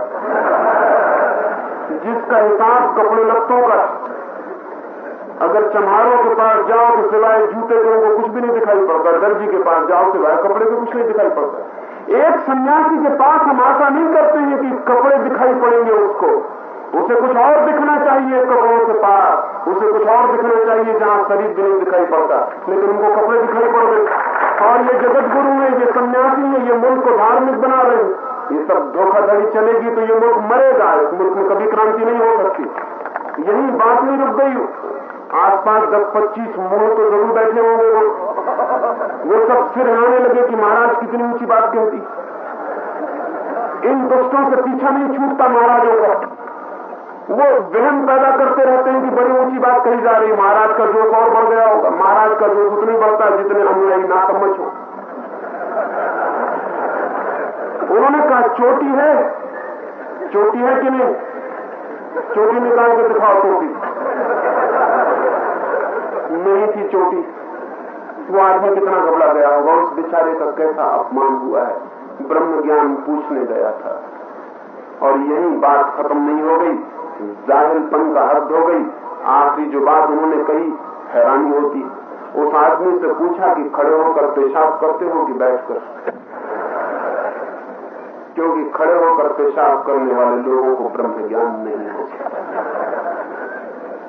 B: जिसका हिसाब कपड़े लत्तों का अगर चम्हारों के पास जाओ तो सिवाय जूते के उनको कुछ भी नहीं दिखाई पड़ता, दर्जी के पास जाओ, सिवाय कपड़े के कुछ नहीं दिखाई पड़ता। एक सन्यासी के पास हम आशा नहीं करते हैं कि कपड़े दिखाई पड़ेंगे उसको। उसे कुछ और दिखना चाहिए कपड़ों के पास। उसे कुछ और दिखना चाहिए जहाँ शरीर भी नहीं दिखाई पड़ता। लेकिन उनको कपड़े दिखाई पड़ रहे और ये जगत गुरु है, ये सन्यासी है, ये मुल्क को धार्मिक बना रहे हैं। ये सब धोखाधड़ी चलेगी तो ये मुल्क मरेगा, इस मुल्क में कभी क्रांति नहीं हो सकती। यही बात नहीं रुक गई। आसपास दस पच्चीस मुँह तो ज़रूर बैठे होंगे वो। वो सब सिर हिलाने लगे कि महाराज कितनी ऊँची बात कहती। इन दुष्टों से पीछा नहीं छूटता महाराजों का। वो वहम पैदा करते रहते हैं कि बड़ी ऊँची बात कही जा रही। महाराज का जोश और बढ़ गया होगा। महाराज का जोश उतनी बढ़ता जितने अनुयायी ना समझ हो। उन्होंने कहा, चोटी है? चोटी है कि नहीं? चोटी निकाल के दिखाओ, चोटी। नहीं थी चोटी। वो आदमी कितना घबरा गया होगा, उस बेचारे का कैसा अपमान हुआ है? ब्रह्म ज्ञान पूछने गया था। और यही बात खत्म नहीं हो गई, जाहिलपन का हद हो गई। आखिरी जो बात उन्होंने कही, हैरानी होती। उस आदमी से पूछा कि खड़े होकर पेशाब करते हो कि बैठकर क्योंकि खड़े होकर पेशाब करने वाले लोगों को ब्रह्म ज्ञान नहीं हो। सकता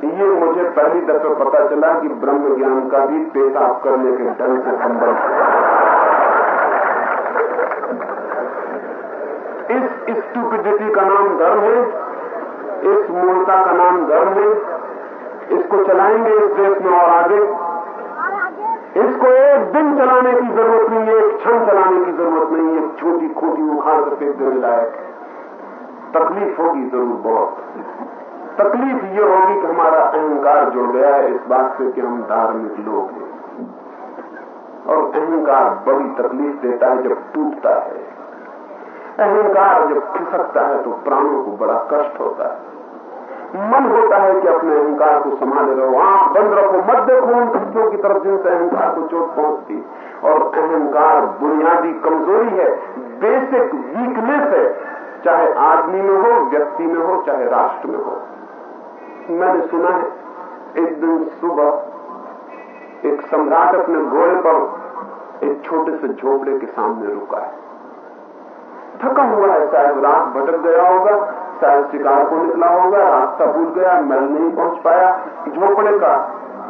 B: ये मुझे पहली दफे पता चला कि ब्रह्म ज्ञान का भी पेशाब करने के ढंग से संबंध इस स्टूपिडिटी का नाम धर्म है। इस मूलता का नाम धर्म है। इसको चलाएँगे इस देश में और आगे। इसको एक दिन चलाने की ज़रूरत नहीं है एक क्षण चलाने की ज़रूरत नहीं है छोटी खोटी उखाड़ कर फेंक देने लायक तकलीफ़ होगी ज़रूर बहुत। तकलीफ़ ये होगी कि हमारा अहंकार जुड़ गया है, इस बात से कि हम धार्मिक लोग हैं। और अहंकार बड़ी तकलीफ़ देता है, जब टूटता है। अहंकार जब खिसकता है तो प्राणों को बड़ा कष्ट होता है। मन होता है कि अपने अहंकार को संभाले रहो। आँख बंद रखो, मत देखो उन चीज़ों की तरफ़ जिनसे अहंकार को चोट पहुँचती। और अहंकार बुनियादी कमज़ोरी है, बेसिक वीकनेस है। चाहे आदमी में हो, व्यक्ति में हो, चाहे राष्ट्र में हो। मैंने सुना है, एक दिन सुबह एक सम्राट अपने घोड़े पर एक छोटे से झोपड़े के सामने रुका है। थका हुआ है, शायद रात भटक गया होगा, शायद शिकार को निकला होगा, रास्ता भूल गया महल नहीं पहुँच पाया। झोपड़े का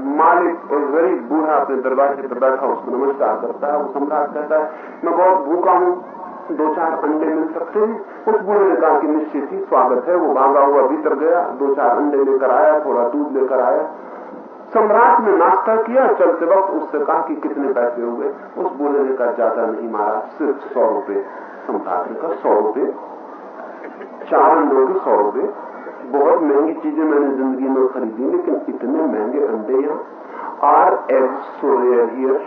B: मालिक और गरीब बूढ़ा अपने दरवाजे पर बैठा, उसको नमस्कार करता है, वो सम्राट कहता है, मैं बहुत भूखा हूँ दो चार अंडे मिल सकते हैं। उस बूढ़े ने कहा कि निश्चित ही स्वागत है, वो भागा हुआ भीतर गया दो चार अंडे लेकर आया, थोड़ा दूध लेकर आया। सम्राट ने नाश्ता किया, चलते वक्त उससे कहा कि कितने पैसे हुए उस बूढ़े ने कहा, ज़्यादा नहीं मारा सिर्फ़ सौ रुपए। सम्राट ने कहा, सौ रुपये चार अंडों के सौ रुपये बहुत महँगी चीज़ें मैंने ज़िंदगी में खरीदी, लेकिन इतने महँगे अंडे यहाँ। Are eggs so rare here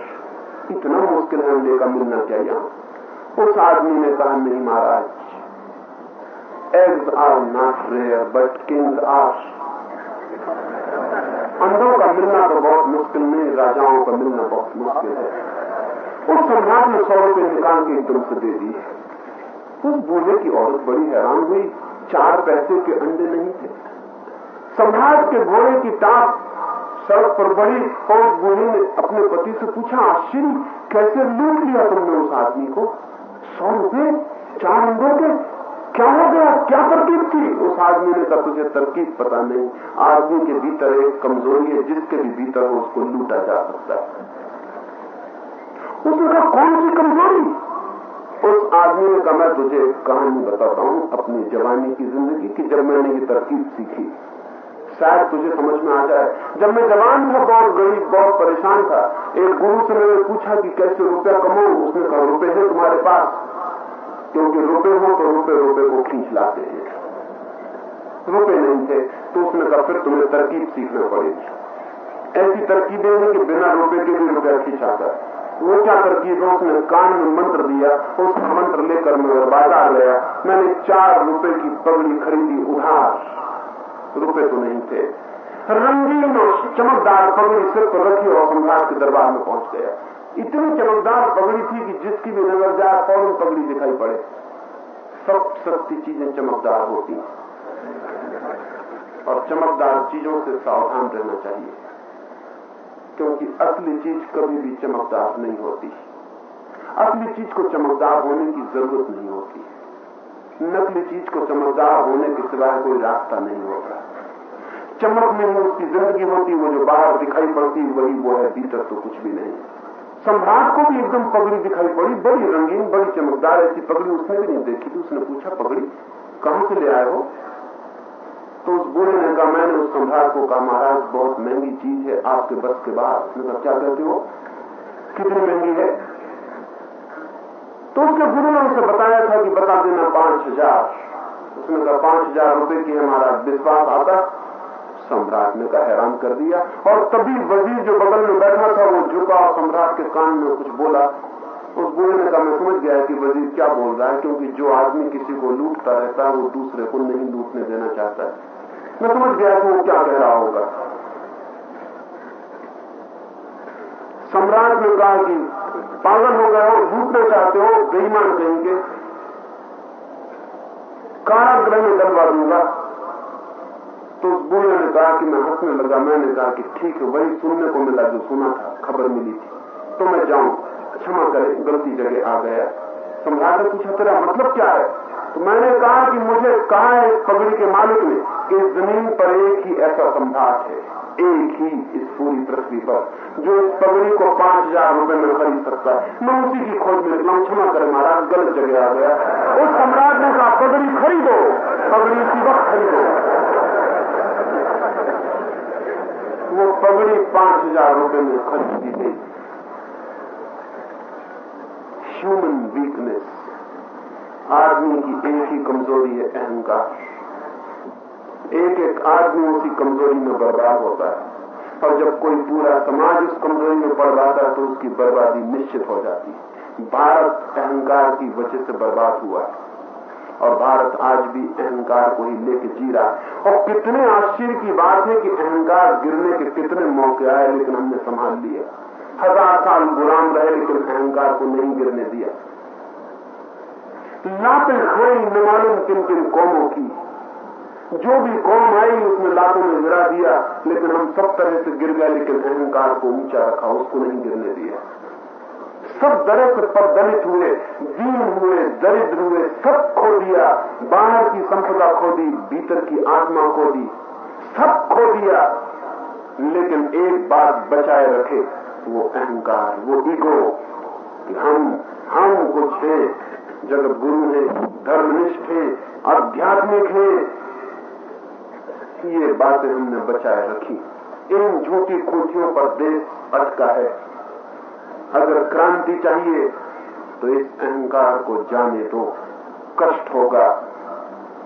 B: इतना मुश्किल है अंडे का मिलना क्या यहाँ? उस आदमी ने कहा, नहीं Maharaj eggs are not rare but king are अंडों का मिलना तो बहुत मुश्किल नहीं, राजाओं का मिलना बहुत मुश्किल है। उस सम्राट ने सौ रुपये निकाल के एकदम दे दी है उस बूढ़े की औरत बड़ी हैरान हुई, चार पैसे के अंडे नहीं थे। सम्राट के घोड़े की टाप सड़क पर बड़ी, और बूढ़ी ने अपने पति से पूछा आश्चर्य कैसे लूट लिया तुमने उस आदमी को? सौ रुपए चार अंडों के क्या हो गया? क्या तरकीब थी उस आदमी ने कहा, तुझे तरकीब पता नहीं। आदमी के भीतर एक कमज़ोरी है, जिसके भी भीतर हो उसको लूटा जा सकता है। उसने कहा, कौन सी कमज़ोरी? उस आदमी ने कहा, मैं तुझे कहानी बताता हूँ, अपनी जवानी की ज़िंदगी की, जब मैंने ये तरकीब सीखी। शायद तुझे समझ में आ जाए। जब मैं जवान था, बहुत गरीब, बहुत परेशान था, एक गुरु से मैंने पूछा कि कैसे रुपया कमाऊ? उसने कहा रुपये है तुम्हारे पास। क्योंकि रुपए हो तो रुपए रुपए को खींच लाते हैं। रुपए नहीं थे तो उसने कहा, फिर तुम्हें तरकीब सीखना पड़ेगी। ऐसी तरकीबें हैं कि बिना रुपए के भी रुपया खींचाता वो क्या तरकीब है? उसने कान में मंत्र दिया उसका मंत्र लेकर मैं बाज़ार गया। मैंने चार रुपए की पगड़ी खरीदी, उधार। रुपए तो नहीं थे। रंगीन और चमकदार पगड़ी सिर पर रखी और सम्राट के दरबार में पहुँच गया। इतनी चमकदार पगड़ी थी कि जिसकी भी नज़र जाए फ़ौरन पगड़ी दिखाई पड़े। सब सस्ती चीज़ें चमकदार होती और चमकदार चीज़ों से सावधान रहना चाहिए, क्योंकि असली चीज़ कभी भी चमकदार नहीं होती। असली चीज़ को चमकदार होने की ज़रूरत नहीं होती। नकली चीज़ को चमकदार होने के सिवाय कोई रास्ता नहीं होता। चमक में उसकी ज़िंदगी होती, वो जो बाहर दिखाई पड़ती, वही वो है, भीतर तो कुछ भी नहीं। सम्राट को भी एकदम पगड़ी दिखाई पड़ी, बड़ी रंगीन, बड़ी चमकदार, ऐसी पगड़ी उसने भी नहीं देखी थी। उसने पूछा, पगड़ी, कहाँ से ले आए हो? तो उस बूढ़े ने कहा, मैंने उस सम्राट को कहा, महाराज, बहुत महँगी चीज़ है आपके बस के बाद। उसने कहा, क्या कहते हो? कितनी महँगी है? तो उसके गुरु ने उसे बताया था कि बता देना पाँच हज़ार। उसने कहा, पाँच हज़ार रुपए की हमारा विश्वास आता? सम्राट ने कहा हैरान कर दिया और तभी वज़ीर जो बगल में बैठा था, वो झुका और सम्राट के कान में कुछ बोला। उस बूढ़े ने कहा मैं समझ गया कि वज़ीर क्या बोल रहा है, क्योंकि जो आदमी किसी को लूटता रहता है, वो दूसरे को नहीं लूटने देना चाहता है। मैं समझ गया कि वो क्या कह रहा होगा। सम्राट ने कहा कि पागल हो गए हो, लूटना चाहते हो, बेईमान कहेंगे। कारागृह में डलवा दूँगा तो उस बूढ़े ने कहा कि मैं हंसने लगा, मैंने कहा कि ठीक है, वही सुनने को मिला जो सुना था, खबर मिली थी। तो मैं जाऊँ, क्षमा करे, गलती जगह आ गया। सम्राट ने पूछा, तेरा मतलब क्या है? तो मैंने कहा कि मुझे कहा है इस पगड़ी के मालिक ने कि ज़मीन पर एक ही ऐसा सम्राट है, एक ही इस पूरी पृथ्वी पर, जो इस पगड़ी को पाँच हज़ार रुपये में खरीद सकता है। मैं उसी की खोज में निकला क्षमा करे महाराज, गलत जगह आ गया। उस सम्राट ने कहा, पगड़ी खरीदो, पगड़ी इसी वक्त खरीदो। वो पगड़ी पाँच हज़ार रुपये में खरीदी गई ह्यूमन वीकनेस आदमी की एक ही कमज़ोरी है अहंकार। एक एक आदमी उसी कमज़ोरी में बर्बाद होता है। और जब कोई पूरा समाज उस कमज़ोरी में पड़ जाता है तो उसकी बर्बादी निश्चित हो जाती है। भारत अहंकार की वजह से बर्बाद हुआ है। और भारत आज भी अहंकार को ही लेके जी रहा है। और कितने आश्चर्य की बात है कि अहंकार गिरने के कितने मौके आए, लेकिन हमने संभाल लिए। हज़ार साल गुलाम रहे, लेकिन अहंकार को नहीं गिरने दिया। लाते खाई, न मालूम किन किन कौमों की। जो भी कौम आई, उसने लातों में गिरा दिया, लेकिन हम सब तरह से गिर गए, लेकिन अहंकार को ऊँचा रखा, उसको नहीं गिरने दिया। सब दरिद्र पर दलित हुए दीन हुए दरिद्र हुए, सब खो दिया, बाहर की संपदा खो दी, भीतर की आत्मा खो दी, सब खो दिया। लेकिन एक बात बचाए रखे, वो अहंकार, वो ईगो, कि हम हम कुछ है जगत गुरु है, धर्मनिष्ठ है, आध्यात्मिक है। ये बातें हमने बचाए रखी। इन झूठी कोठियों पर देश अटका है। अगर क्रांति चाहिए तो इस अहंकार को जाने दो कष्ट होगा।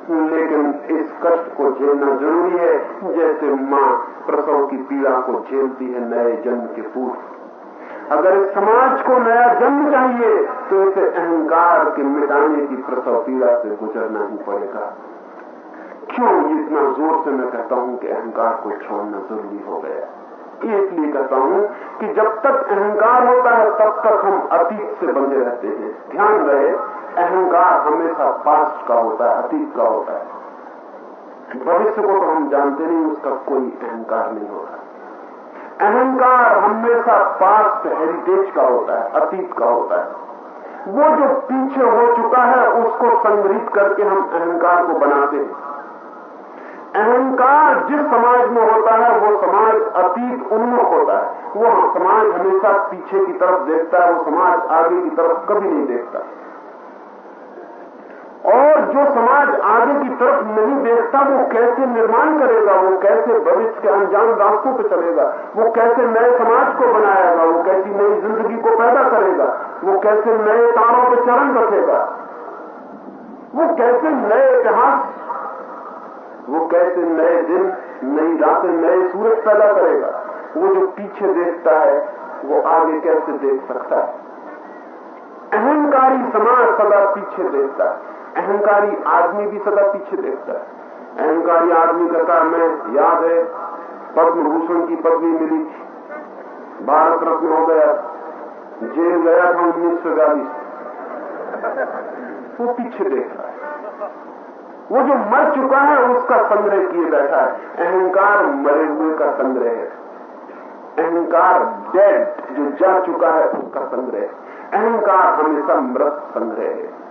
B: लेकिन इस कष्ट को झेलना ज़रूरी है, जैसे माँ प्रसव की पीड़ा को झेलती है नए जन्म के पूर्व अगर इस समाज को नया जन्म चाहिए तो इसे अहंकार के मिटाने की प्रसव पीड़ा से गुजरना ही पड़ेगा। क्यों इतना ज़ोर से मैं कहता हूँ कि अहंकार को छोड़ना ज़रूरी हो गया? इसलिए कहता हूँ कि जब तक अहंकार होता है, तब तक हम अतीत से बंधे रहते हैं। ध्यान रहे, अहंकार हमेशा पास्ट का होता है, अतीत का होता है। भविष्य को तो हम जानते नहीं, उसका कोई अहंकार नहीं होता। अहंकार हमेशा पास्ट हेरिटेज का होता है, अतीत का होता है। वो जो पीछे हो चुका है, उसको संग्रहित करके हम अहंकार को बनाते हैं। अहंकार जिस समाज में होता है, वो समाज अतीत उन्मुख होता है। वो समाज हमेशा पीछे की तरफ़ देखता है, वो समाज आगे की तरफ़ कभी नहीं देखता। और जो समाज आगे की तरफ़ नहीं देखता, वो कैसे निर्माण करेगा, वो कैसे भविष्य के अनजान रास्तों पर चलेगा, वो कैसे नए समाज को बनाएगा, वो कैसी नई ज़िंदगी को पैदा करेगा, वो कैसे नए तारों पर चरण रखेगा, वो कैसे नए इतिहास वो कैसे नए दिन, नई रातें, नए सूरज पैदा करेगा। वो जो पीछे देखता है, वो आगे कैसे देख सकता है? अहंकारी समाज सदा पीछे देखता है। अहंकारी आदमी भी सदा पीछे देखता है। अहंकारी आदमी कहता मैं याद है पद्म भूषण की पदवी मिली थी। भारत रत्न हो गया। जेल गया था उन्नीस सौ बयालीस वो पीछे देख रहा है। वो जो मर चुका है, उसका संग्रह किए बैठा है। अहंकार मरे हुए का संग्रह है। अहंकार डेड जो जा चुका है, उसका संग्रह अहंकार हमेशा मृत संग्रह है।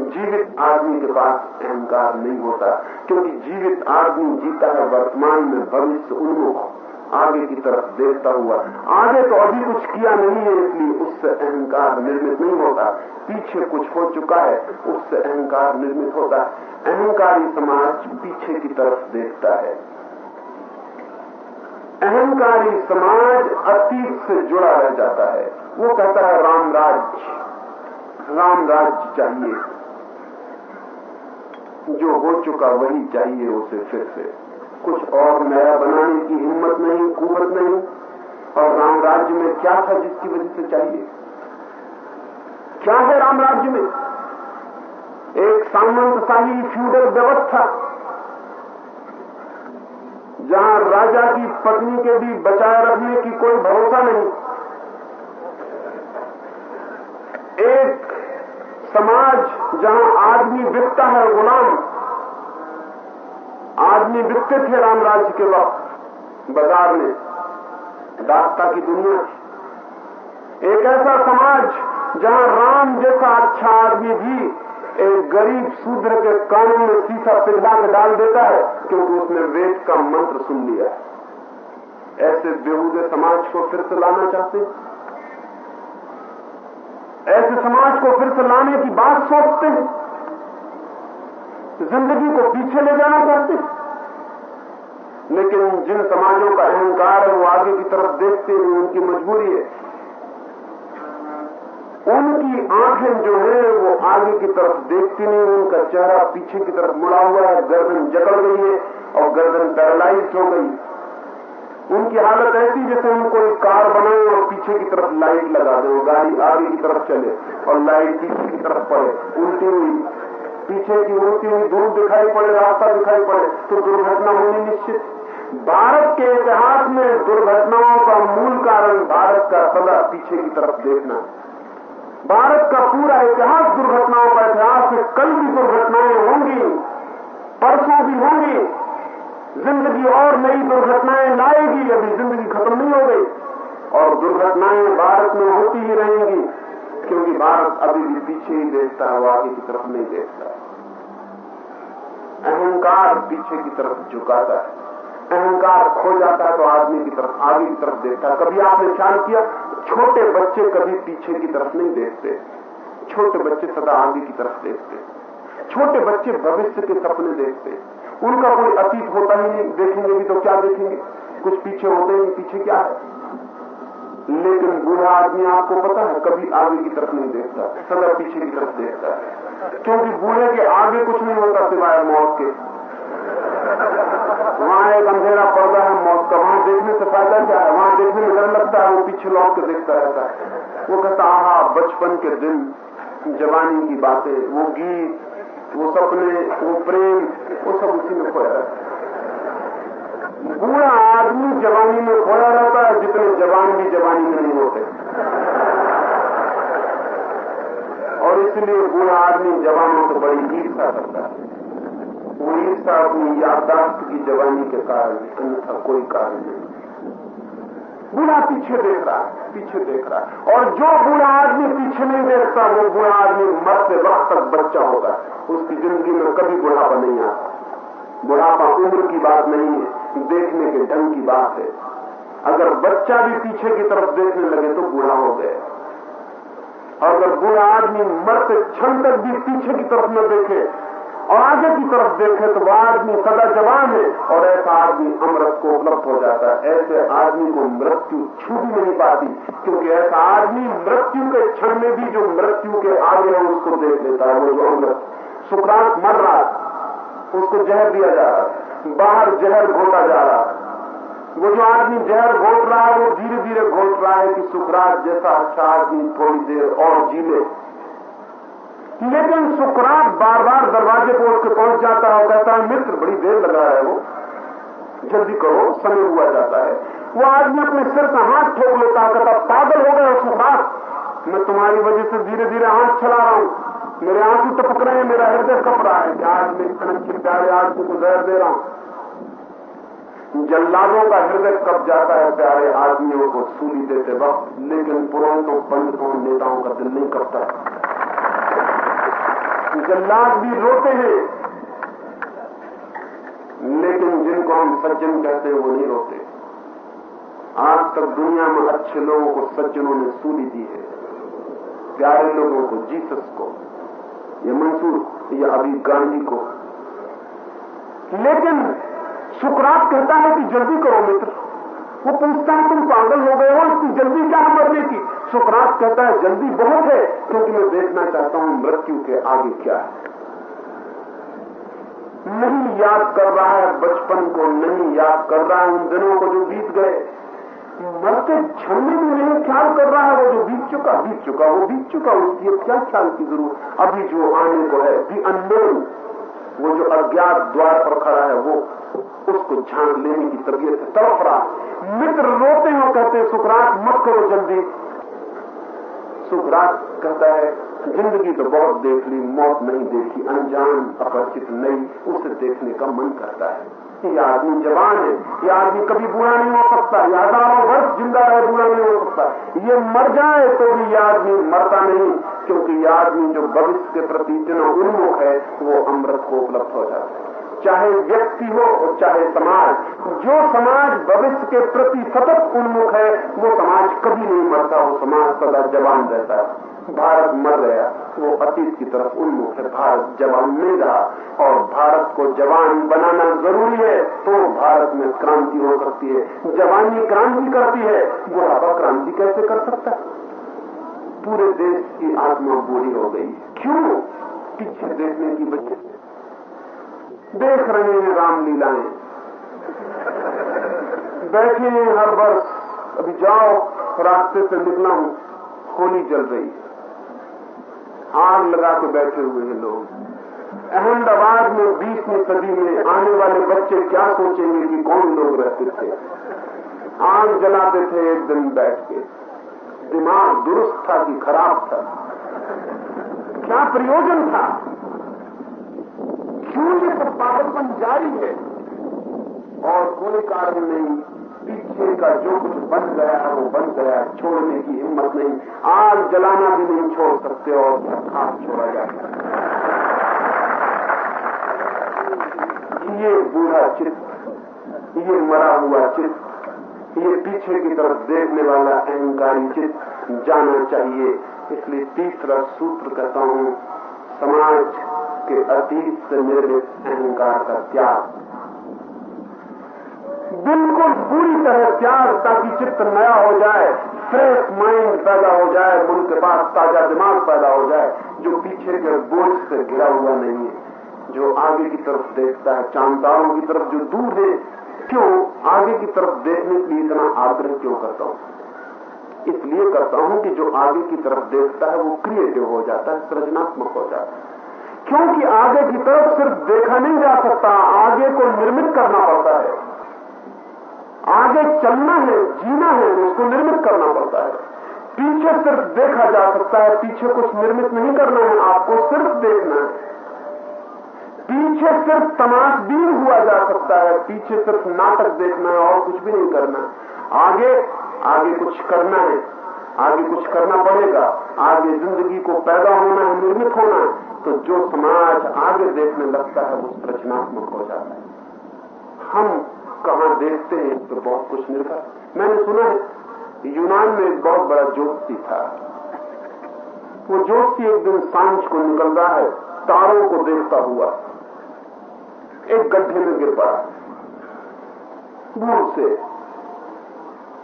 B: जीवित आदमी के पास अहंकार नहीं होता, क्योंकि जीवित आदमी जीता है वर्तमान में, भविष्य उन्मुख। आगे की तरफ़ देखता हुआ, आगे तो अभी कुछ किया नहीं है, इसलिए उससे अहंकार निर्मित नहीं होता पीछे कुछ हो चुका है, उससे अहंकार निर्मित होता है अहंकारी समाज पीछे की तरफ़ देखता है। अहंकारी समाज अतीत से जुड़ा रह जाता है। वो कहता है राम राज्य राम राज्य चाहिए। जो हो चुका वही चाहिए उसे फिर से। कुछ और नया बनाने की हिम्मत नहीं, कुवत नहीं। और राम राज्य में क्या था जिसकी वजह से चाहिए? क्या है राम राज्य में? एक सामंतशाही फ्यूडल व्यवस्था, जहाँ राजा की पत्नी के भी बचाए रखने की कोई भरोसा नहीं। एक समाज जहाँ आदमी बिकता है गुलाम आदमी बिकते थे राम राज्य के वक्त बाज़ार में दास्ता की दुनिया। एक ऐसा समाज जहाँ राम जैसा अच्छा आदमी भी एक गरीब शूद्र के कानों में सीसा पिघला के डाल देता है, क्योंकि उसने वेद का मंत्र सुन लिया है। ऐसे बेहूदे समाज को फिर से लाना चाहते ऐसे समाज को फिर से लाने की बात सोचते हैं। ज़िंदगी को पीछे ले जाना चाहते लेकिन जिन समाजों का अहंकार है वो आगे की तरफ़ देखते हैं उनकी मजबूरी है, उनकी आँखें जो है वो आगे की तरफ़ देखती नहीं, उनका चेहरा पीछे की तरफ़ मुड़ा हुआ है, गर्दन जकड़ गई है और गर्दन पैरालाइज हो गई। उनकी हालत ऐसी जैसे हम कोई कार बनाए और पीछे की तरफ़ लाइट लगा दे, गाड़ी आगे की तरफ़ चले और लाइट पीछे की तरफ़ पड़े, उल्टी हुई। पीछे की उल्टी हुई दूर दिखाई पड़े, रास्ता दिखाई पड़े तो दुर्घटना होनी निश्चित। भारत के इतिहास में दुर्घटनाओं का मूल कारण भारत का सदा पीछे की तरफ़ देखना भारत का पूरा इतिहास दुर्घटनाओं का इतिहास है। कल भी दुर्घटनाएँ होंगी, परसों भी होंगी। ज़िंदगी और नई दुर्घटनाएँ लाएगी, अभी ज़िंदगी खत्म नहीं हो गई। और दुर्घटनाएँ भारत में होती ही रहेंगी। क्योंकि भारत अभी भी पीछे ही देखता है वो आगे की तरफ़ नहीं देखता अहंकार पीछे की तरफ़ झुकाता है। अहंकार खो जाता है तो आदमी की तरफ़, आगे की तरफ़ देखता है। कभी आपने ख्याल किया, छोटे बच्चे कभी पीछे की तरफ़ नहीं देखते। छोटे बच्चे सदा आगे की तरफ़ देखते। छोटे बच्चे भविष्य के सपने देखते। उनका कोई अतीत होता ही नहीं, देखेंगे भी तो क्या देखेंगे? कुछ पीछे होते ही पीछे क्या है? बूढ़ा आदमी आपको पता है, कभी आगे की तरफ़ नहीं देखता, सदा पीछे की तरफ़ देखता है। क्योंकि बूढ़े के आगे कुछ नहीं होता सिवाय मौत के। वहाँ एक अंधेरा पर्दा है, मौत का। वहाँ देखने से फ़ायदा क्या है? वहाँ देखने में डर लगता है, वो पीछे लौट के देखता रहता है। वो कहता, आहा, बचपन के दिन, जवानी की बातें, वो गीत, वो सपने, वो प्रेम, वो सब उसी में खोया रहता है। बूढ़ा आदमी जवानी में खोया रहता है, जितने जवान भी जवानी में नहीं होते। और इसलिए बूढ़ा आदमी जवानों को बड़ी ईर्षा करता है। वो ईर्षा अपनी याददाश्त की जवानी के कारण, अन्यथा कोई कारण नहीं। बूढ़ा पीछे देख रहा है, पीछे देख रहा है। और जो बूढ़ा आदमी पीछे नहीं देखता, वो बूढ़ा आदमी मरते वक्त तक बच्चा होगा। उसकी ज़िंदगी में कभी बुढ़ापा नहीं आता। बुढ़ापा उम्र की बात नहीं है। देखने के ढंग की बात है। अगर बच्चा भी पीछे की तरफ़ देखने लगे तो बूढ़ा हो गया। और अगर बूढ़ा आदमी मरते क्षण तक भी पीछे की तरफ़ न देखे और आगे की तरफ़ देखे तो वह आदमी सदा जवान है और ऐसा आदमी अमृत को उपलब्ध हो जाता है। ऐसे आदमी को मृत्यु छू भी नहीं पाती, क्योंकि ऐसा आदमी मृत्यु के क्षण में भी जो मृत्यु के आगे है, उसको देख लेता है, वो जो अमृत। सुखरात मर रहा उसको जहर दिया जा रहा है। बाहर जहर घोटा जा रहा है। वो जो आदमी जहर घोट रहा है, वो धीरे धीरे घोट रहा है कि सुखराज जैसा अच्छा आदमी थोड़ी देर और जी ले लेकिन सुकरात बार बार दरवाजे के पहुँच जाता है और कहता है, मित्र, बड़ी देर लगा है वो। जल्दी करो, समय हुआ जाता है। वो आदमी अपने सिर का हाथ ठोक लेता है कहता पागल हो गए सुकरात मैं तुम्हारी वजह से धीरे धीरे हाथ चला रहा हूँ। मेरे आँसू टपक रहे हैं, मेरा हृदय कप रहा है। कि आज मेरी कनक प्यारे आदमी को जहर दे रहा हूँ। जल्लादों का हृदय कप जाता है, प्यारे आदमियों को सूली देते वक्त। लेकिन पुरोहितों पंडितों नेताओं का दिल नहीं करता जल्लाद भी रोते हैं, लेकिन जिनको हम सज्जन कहते हैं, वो नहीं रोते। आज तक दुनिया में अच्छे लोगों को सज्जनों ने सूली दी है। प्यारे लोगों को जीसस को। या मंसूर, या अभी गांधी को। लेकिन सुकरात कहता है कि जल्दी करो मित्र। वो पूछता है, तुम पागल हो गए हो, इसकी जल्दी क्या मरने की? सुकरात कहता है, जल्दी बहुत है, क्योंकि मैं देखना चाहता हूँ मृत्यु के आगे क्या है। नहीं याद कर रहा है, बचपन को नहीं याद कर रहा है, उन दिनों को जो बीत गए। मरते क्षण में भी नहीं ख्याल कर रहा है, वो जो बीत चुका बीत चुका, वो बीत चुका, उसकी क्या ख्याल की ज़रूरत? अभी जो आने को है दी अननोन वो जो अज्ञात द्वार पर खड़ा है, वो उसको झाँक लेने की तबीयत से तड़प रहा मित्र रोते हैं कहते सुखरात, मत करो जल्दी। सुखरात कहता है, ज़िंदगी तो बहुत देख ली, मौत नहीं देखी, अनजान, अपरिचित नहीं। उसे देखने का मन करता है। ये आदमी जवान है यह आदमी कभी बुरा नहीं हो सकता, ये हज़ारों वर्ष ज़िंदा रहे बुरा नहीं हो सकता। ये मर जाए तो भी यह आदमी मरता नहीं, क्योंकि ये आदमी जो भविष्य के प्रति इतना उन्मुख है, वो अमृत को उपलब्ध हो जाता है। चाहे व्यक्ति हो और चाहे समाज, जो समाज भविष्य के प्रति सतत उन्मुख है, वो समाज कभी नहीं मरता, वो समाज सदा जवान रहता है। भारत मर गया, वो अतीत की तरफ़ उन्मुख है। भारत जवान नहीं रहा और भारत को जवान बनाना ज़रूरी है तो भारत में क्रांति हो सकती है। जवानी क्रांति करती है, बुढ़ापा क्रांति कैसे कर सकता है? पूरे देश की आत्मा बुरी हो गई। क्यों? पीछे देखने की से। देख रहे हैं रामलीलाएँ। बैठे हैं हर वर्ष। अभी जाओ, रास्ते से निकला हूँ। होली जल रही आग लगा के बैठे हुए हैं लोग। अहमदाबाद में बीसवीं सदी में आने वाले बच्चे क्या सोचेंगे कि कौन लोग रहते थे? आग जलाते थे एक दिन बैठ के। दिमाग दुरुस्त था कि खराब था। क्या प्रयोजन था? क्यों ये सब पागलपन जारी है? और कोई कारण नहीं। पीछे का जो कुछ बन गया है वो बन गया, छोड़ने की हिम्मत नहीं। आग जलाना भी नहीं छोड़ सकते और खास छोड़ा जाता ये बूढ़ा चित्त, ये मरा हुआ चित्त, ये पीछे की तरफ़ देखने वाला अहंकारी चित्त जाना चाहिए। इसलिए तीसरा सूत्र कहता हूँ, समाज के अतीत से निर्मित अहंकार का त्याग। बिल्कुल पूरी तरह त्याग ताकि चित्त नया हो जाए फ्रेश माइंड पैदा हो जाए मन के पास ताज़ा दिमाग पैदा हो जाए, जो पीछे के बोझ से घिरा हुआ नहीं है, जो आगे की तरफ़ देखता है चांदारों की तरफ़ जो दूर है, क्यों? आगे की तरफ़ देखने के लिए इतना आग्रह क्यों करता हूँ? इसलिए करता हूँ कि जो आगे की तरफ़ देखता है, वो क्रिएटिव हो जाता है, सृजनात्मक हो जाता है। क्योंकि आगे की तरफ़ सिर्फ़ देखा नहीं जा सकता, आगे को निर्मित करना पड़ता है। आगे चलना है, जीना है, उसको निर्मित करना पड़ता है। पीछे सिर्फ़ देखा जा सकता है, पीछे कुछ निर्मित नहीं करना है, आपको सिर्फ़ देखना है। पीछे सिर्फ़ तमाशबीन हुआ जा सकता है, पीछे सिर्फ़ नाटक देखना है और कुछ भी नहीं करना आगे आगे कुछ करना है, आगे कुछ करना पड़ेगा। आगे ज़िंदगी को पैदा होना है, निर्मित होना है तो जो समाज आगे देखने लगता है, वो रचनात्मक हो जाता है। हम कहा देखते हैं तो बहुत कुछ निर्भर मैंने सुना है, यूनान में एक बहुत बड़ा ज्योति था। वो ज्योति एक दिन साँझ को निकल रहा है, तारों को देखता हुआ। एक गड्ढे में गिर पड़ा। दूर से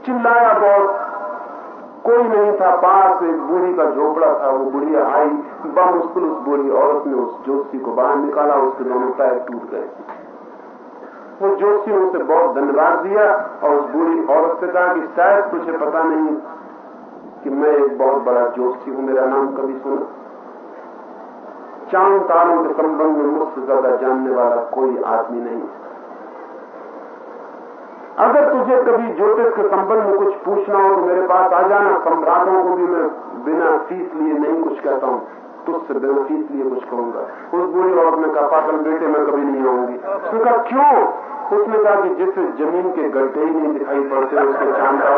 B: चिल्लाया बहुत। कोई नहीं था, पास एक बूढ़ी का झोपड़ा था, वो बुढ़िया आई मुश्किल उस बूढ़ी औरत ने उस जोशी को बाहर निकाला, उसके दोनों पैर टूट गए। वो जोशी ने उसे बहुत धन्यवाद दिया और उस बूढ़ी औरत से कहा कि शायद तुझे पता नहीं कि मैं एक बहुत बड़ा जोशी हूँ, मेरा नाम कभी सुना। चाँद तारों के संबंध में मुझसे ज़्यादा जानने वाला कोई आदमी नहीं अगर तुझे कभी ज्योतिष के संबंध में कुछ पूछना हो तो मेरे पास आ जाना, सम्राटों को भी मैं बिना फ़ीस लिए नहीं कुछ कहता हूँ। तुझसे बिना फ़ीस लिए कुछ कहूँगा। उस बुरी औरत ने कहा, पागल बेटे, मैं कभी नहीं आऊँगी। उसने कहा, क्यों? उसने कहा कि जिससे ज़मीन के गड्ढे ही नहीं दिखाई पड़ते, उसके देखने का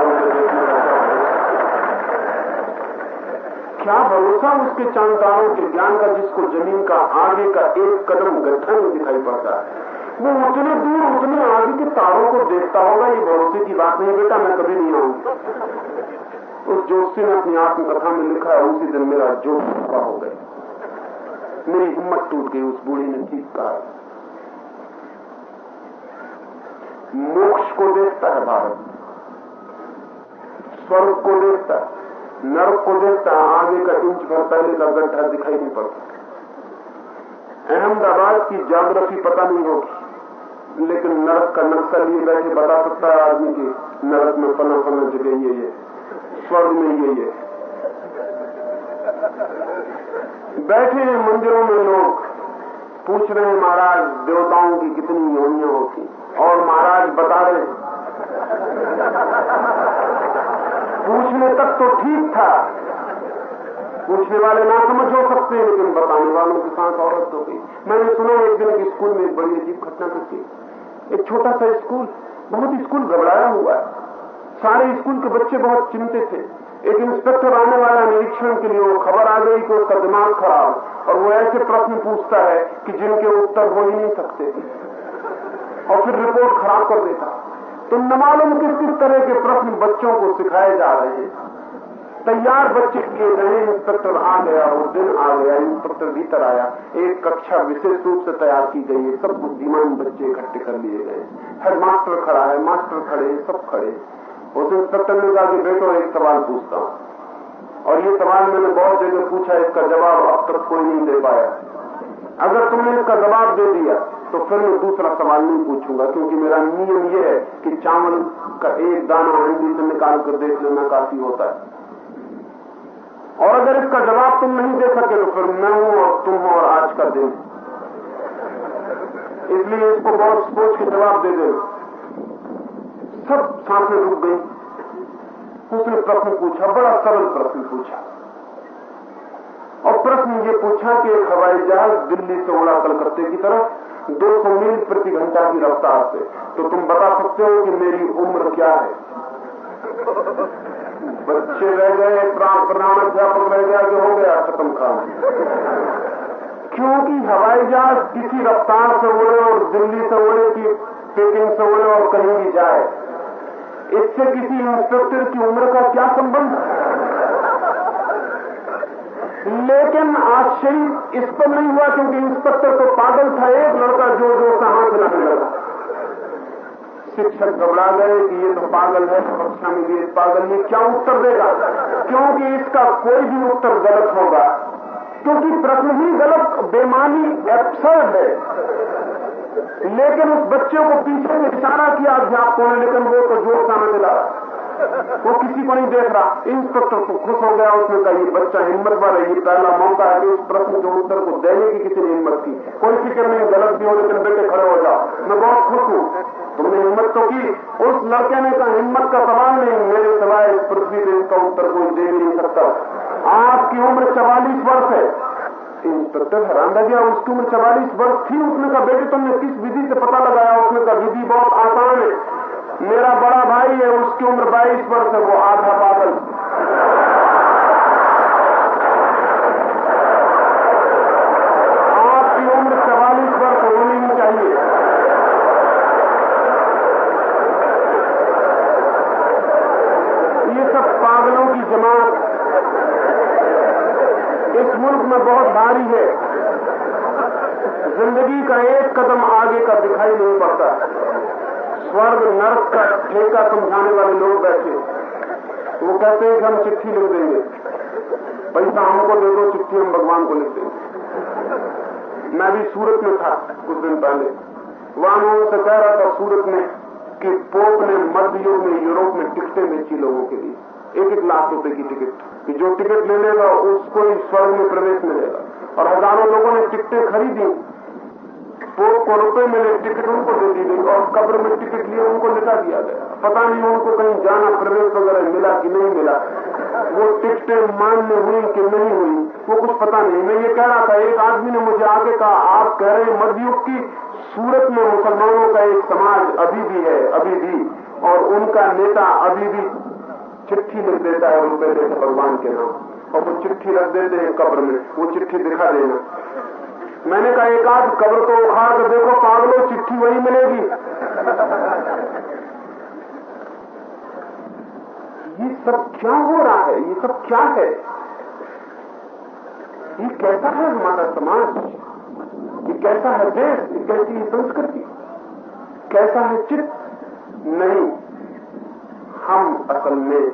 B: क्या भरोसा उसके चांदारों के ज्ञान का, जिसको ज़मीन का आगे का एक कदम गड्ढा नहीं दिखाई पड़ता? वो उतने दूर, उतने आगे के तारों को देखता होगा, ये भरोसे की बात नहीं, बेटा, मैं कभी नहीं आऊँगी। उस जोशी ने अपनी आत्मकथा में लिखा है, उसी दिन मेरा जोश हो गया। मेरी हिम्मत टूट गई, उस बूढ़ी ने ठीक कहा मोक्ष को देखता है भारत। स्वर्ग को देखता है नर्क को देखता है, आगे का इंच भर पहले का गड्ढा दिखाई नहीं पड़ता। अहमदाबाद की जोग्राफी पता नहीं होगी, लेकिन नरक का नक्शा लिए बैठे बता सकता है आदमी की, नरक में फला फला जगह ये ये स्वर्ग में ये ये बैठे हैं मंदिरों में लोग। पूछ रहे हैं महाराज, देवताओं की कितनी योनियाँ होती? और महाराज बता रहे पूछने तक तो ठीक था। पूछने वाले ना समझ हो सकते हैं, लेकिन बताने वालों के साथ औरत हो गई मैंने सुना एक दिन एक स्कूल में एक बड़ी अजीब घटना घटी। एक छोटा सा स्कूल, बहुत स्कूल घबराया हुआ है। सारे स्कूल के बच्चे बहुत चिंतित थे। एक इंस्पेक्टर आने वाला निरीक्षण के लिए वो खबर आ गई कि उसका दिमाग खराब। और वो ऐसे प्रश्न पूछता है कि जिनके उत्तर हो ही नहीं सकते। और फिर रिपोर्ट खराब कर देता। तो न मालूम किस किस तरह के प्रश्न बच्चों को सिखाए जा रहे हैं। तैयार बच्चे किए गए इंस्पेक्टर आ गया वो दिन आ गया, इंस्पेक्टर भीतर आया। एक कक्षा विशेष रूप से तैयार की गई है, सब बुद्धिमान बच्चे इकट्ठे कर लिए गए हेड मास्टर खड़ा है, मास्टर खड़े सब खड़े उस इंस्पेक्टर ने कहा कि, बेटो, एक सवाल पूछता हूँ। और ये सवाल मैंने बहुत जगह पूछा, इसका जवाब अब तक कोई नहीं दे पाया। अगर तुमने इसका जवाब दे दिया तो फिर मैं दूसरा सवाल नहीं पूछूँगा, क्योंकि मेरा नियम यह है कि चावल का एक दाना हंडी से निकाल कर देख लेना काफ़ी होता है। और अगर इसका जवाब तुम नहीं दे सके तो फिर मैं हूँ और तुम हो और आज का दिन। इसलिए इसको बहुत सोच के जवाब दे दे सब साँसें रुक गई। उसने प्रश्न पूछा, बड़ा सरल प्रश्न पूछा। और प्रश्न ये पूछा कि एक हवाई जहाज़ दिल्ली से उड़ा कलकत्ते की तरफ़ 200 मील प्रति घंटा की रफ्तार से। तो तुम बता सकते हो कि मेरी उम्र क्या है? बच्चे रह गए प्रणामाध्यापक रह गया कि हो गया, खत्म काम। क्योंकि हवाई जहाज़ किसी रफ्तार से उड़े और दिल्ली से उड़े की पेकिंग से उड़े और कहीं भी जाए इससे किसी इंस्पेक्टर की उम्र का क्या संबंध? लेकिन आश्चर्य इस पर नहीं हुआ क्योंकि इंस्पेक्टर तो पागल था, एक लड़का ज़ोर ज़ोर से हाथ मिलाने लगा शिक्षक घबरा गए कि ये तो पागल है कक्षा में भी पागल ये क्या उत्तर देगा, क्योंकि इसका कोई भी उत्तर गलत होगा। क्योंकि प्रश्न ही गलत, बेमानी एब्सर्ड है। लेकिन उस बच्चे को पीछे में इशारा किया अध्यापकों ने लेकिन वो तो ज़ोर सा मिला। वो किसी को नहीं देख रहा। इंस्पेक्टर को खुश हो गया। उसने कहा, ये बच्चा हिम्मत वाला ये पहला मौका है कि उस प्रश्न के उत्तर को देने की किसी ने हिम्मत की। कोई फ़िक्र नहीं, गलत भी हो, लेकिन बेटे खड़े हो जाओ। मैं बहुत खुश हूँ। तुमने हिम्मत तो की। उस लड़के ने कहा, हिम्मत का सवाल नहीं, मेरे सिवाय इस पृथ्वी पे इसका उत्तर कोई दे नहीं सकता। आपकी उम्र चवालीस वर्ष है। इंस्पेक्टर हैरान रह गया उसकी उम्र चवालीस वर्ष थी, उसने कहा, बेटे, तुमने किस विधि से पता लगाया? उसने कहा, विधि बहुत आसान है। मेरा बड़ा भाई है, उसकी उम्र बाईस वर्ष है, वो आधा पागल आपकी उम्र चवालीस वर्ष होनी ही चाहिए ये सब पागलों की जमात इस मुल्क में बहुत भारी है ज़िंदगी का एक कदम आगे का दिखाई नहीं पड़ता स्वर्ग नर्क का समझाने वाले लोग बैठे। वो कहते हैं कि हम चिट्ठी लिख देंगे। पैसा हमको दे दो, चिट्ठी हम भगवान को लिख देंगे। मैं भी सूरत में था कुछ दिन पहले। वहाँ मैं उनसे कह रहा था सूरत में कि पोप ने मध्य युग में, यूरोप में टिकटें बेची लोगों के लिए। एक एक लाख रुपए की टिकट। कि जो टिकट ले लेगा, उसको ही स्वर्ग में प्रवेश मिलेगा। और हज़ारों लोगों ने टिकटें खरीदी। पोप को रुपए मिले, टिकट उनको दे दी गई और कब्र में टिकट लिए उनको लिटा दिया गया। पता नहीं उनको कहीं जाना, प्रवेश वगैरह मिला कि नहीं मिला। वो टिकटें मान्य हुई कि नहीं हुई, वो कुछ पता नहीं। मैं ये कह रहा था, एक आदमी ने मुझे आगे कहा, आप कह रहे हैं, मध्ययुग की सूरत में मुसलमानों का एक समाज अभी भी है, अभी भी। और उनका नेता अभी भी चिट्ठी लिख देता है उनके देते भगवान के नाम। और वो चिट्ठी रख देते हैं कब्र में, वो चिट्ठी दिखा देना। मैंने कहा, एक आध कब्र को उखाड़ कर देखो, पागलो, चिट्ठी वही मिलेगी। ये सब क्या हो रहा है? ये सब क्या है? ये कैसा है हमारा समाज? ये कैसा है देश? ये कैसी है संस्कृति? कैसा है चित्त नहीं। हम असल में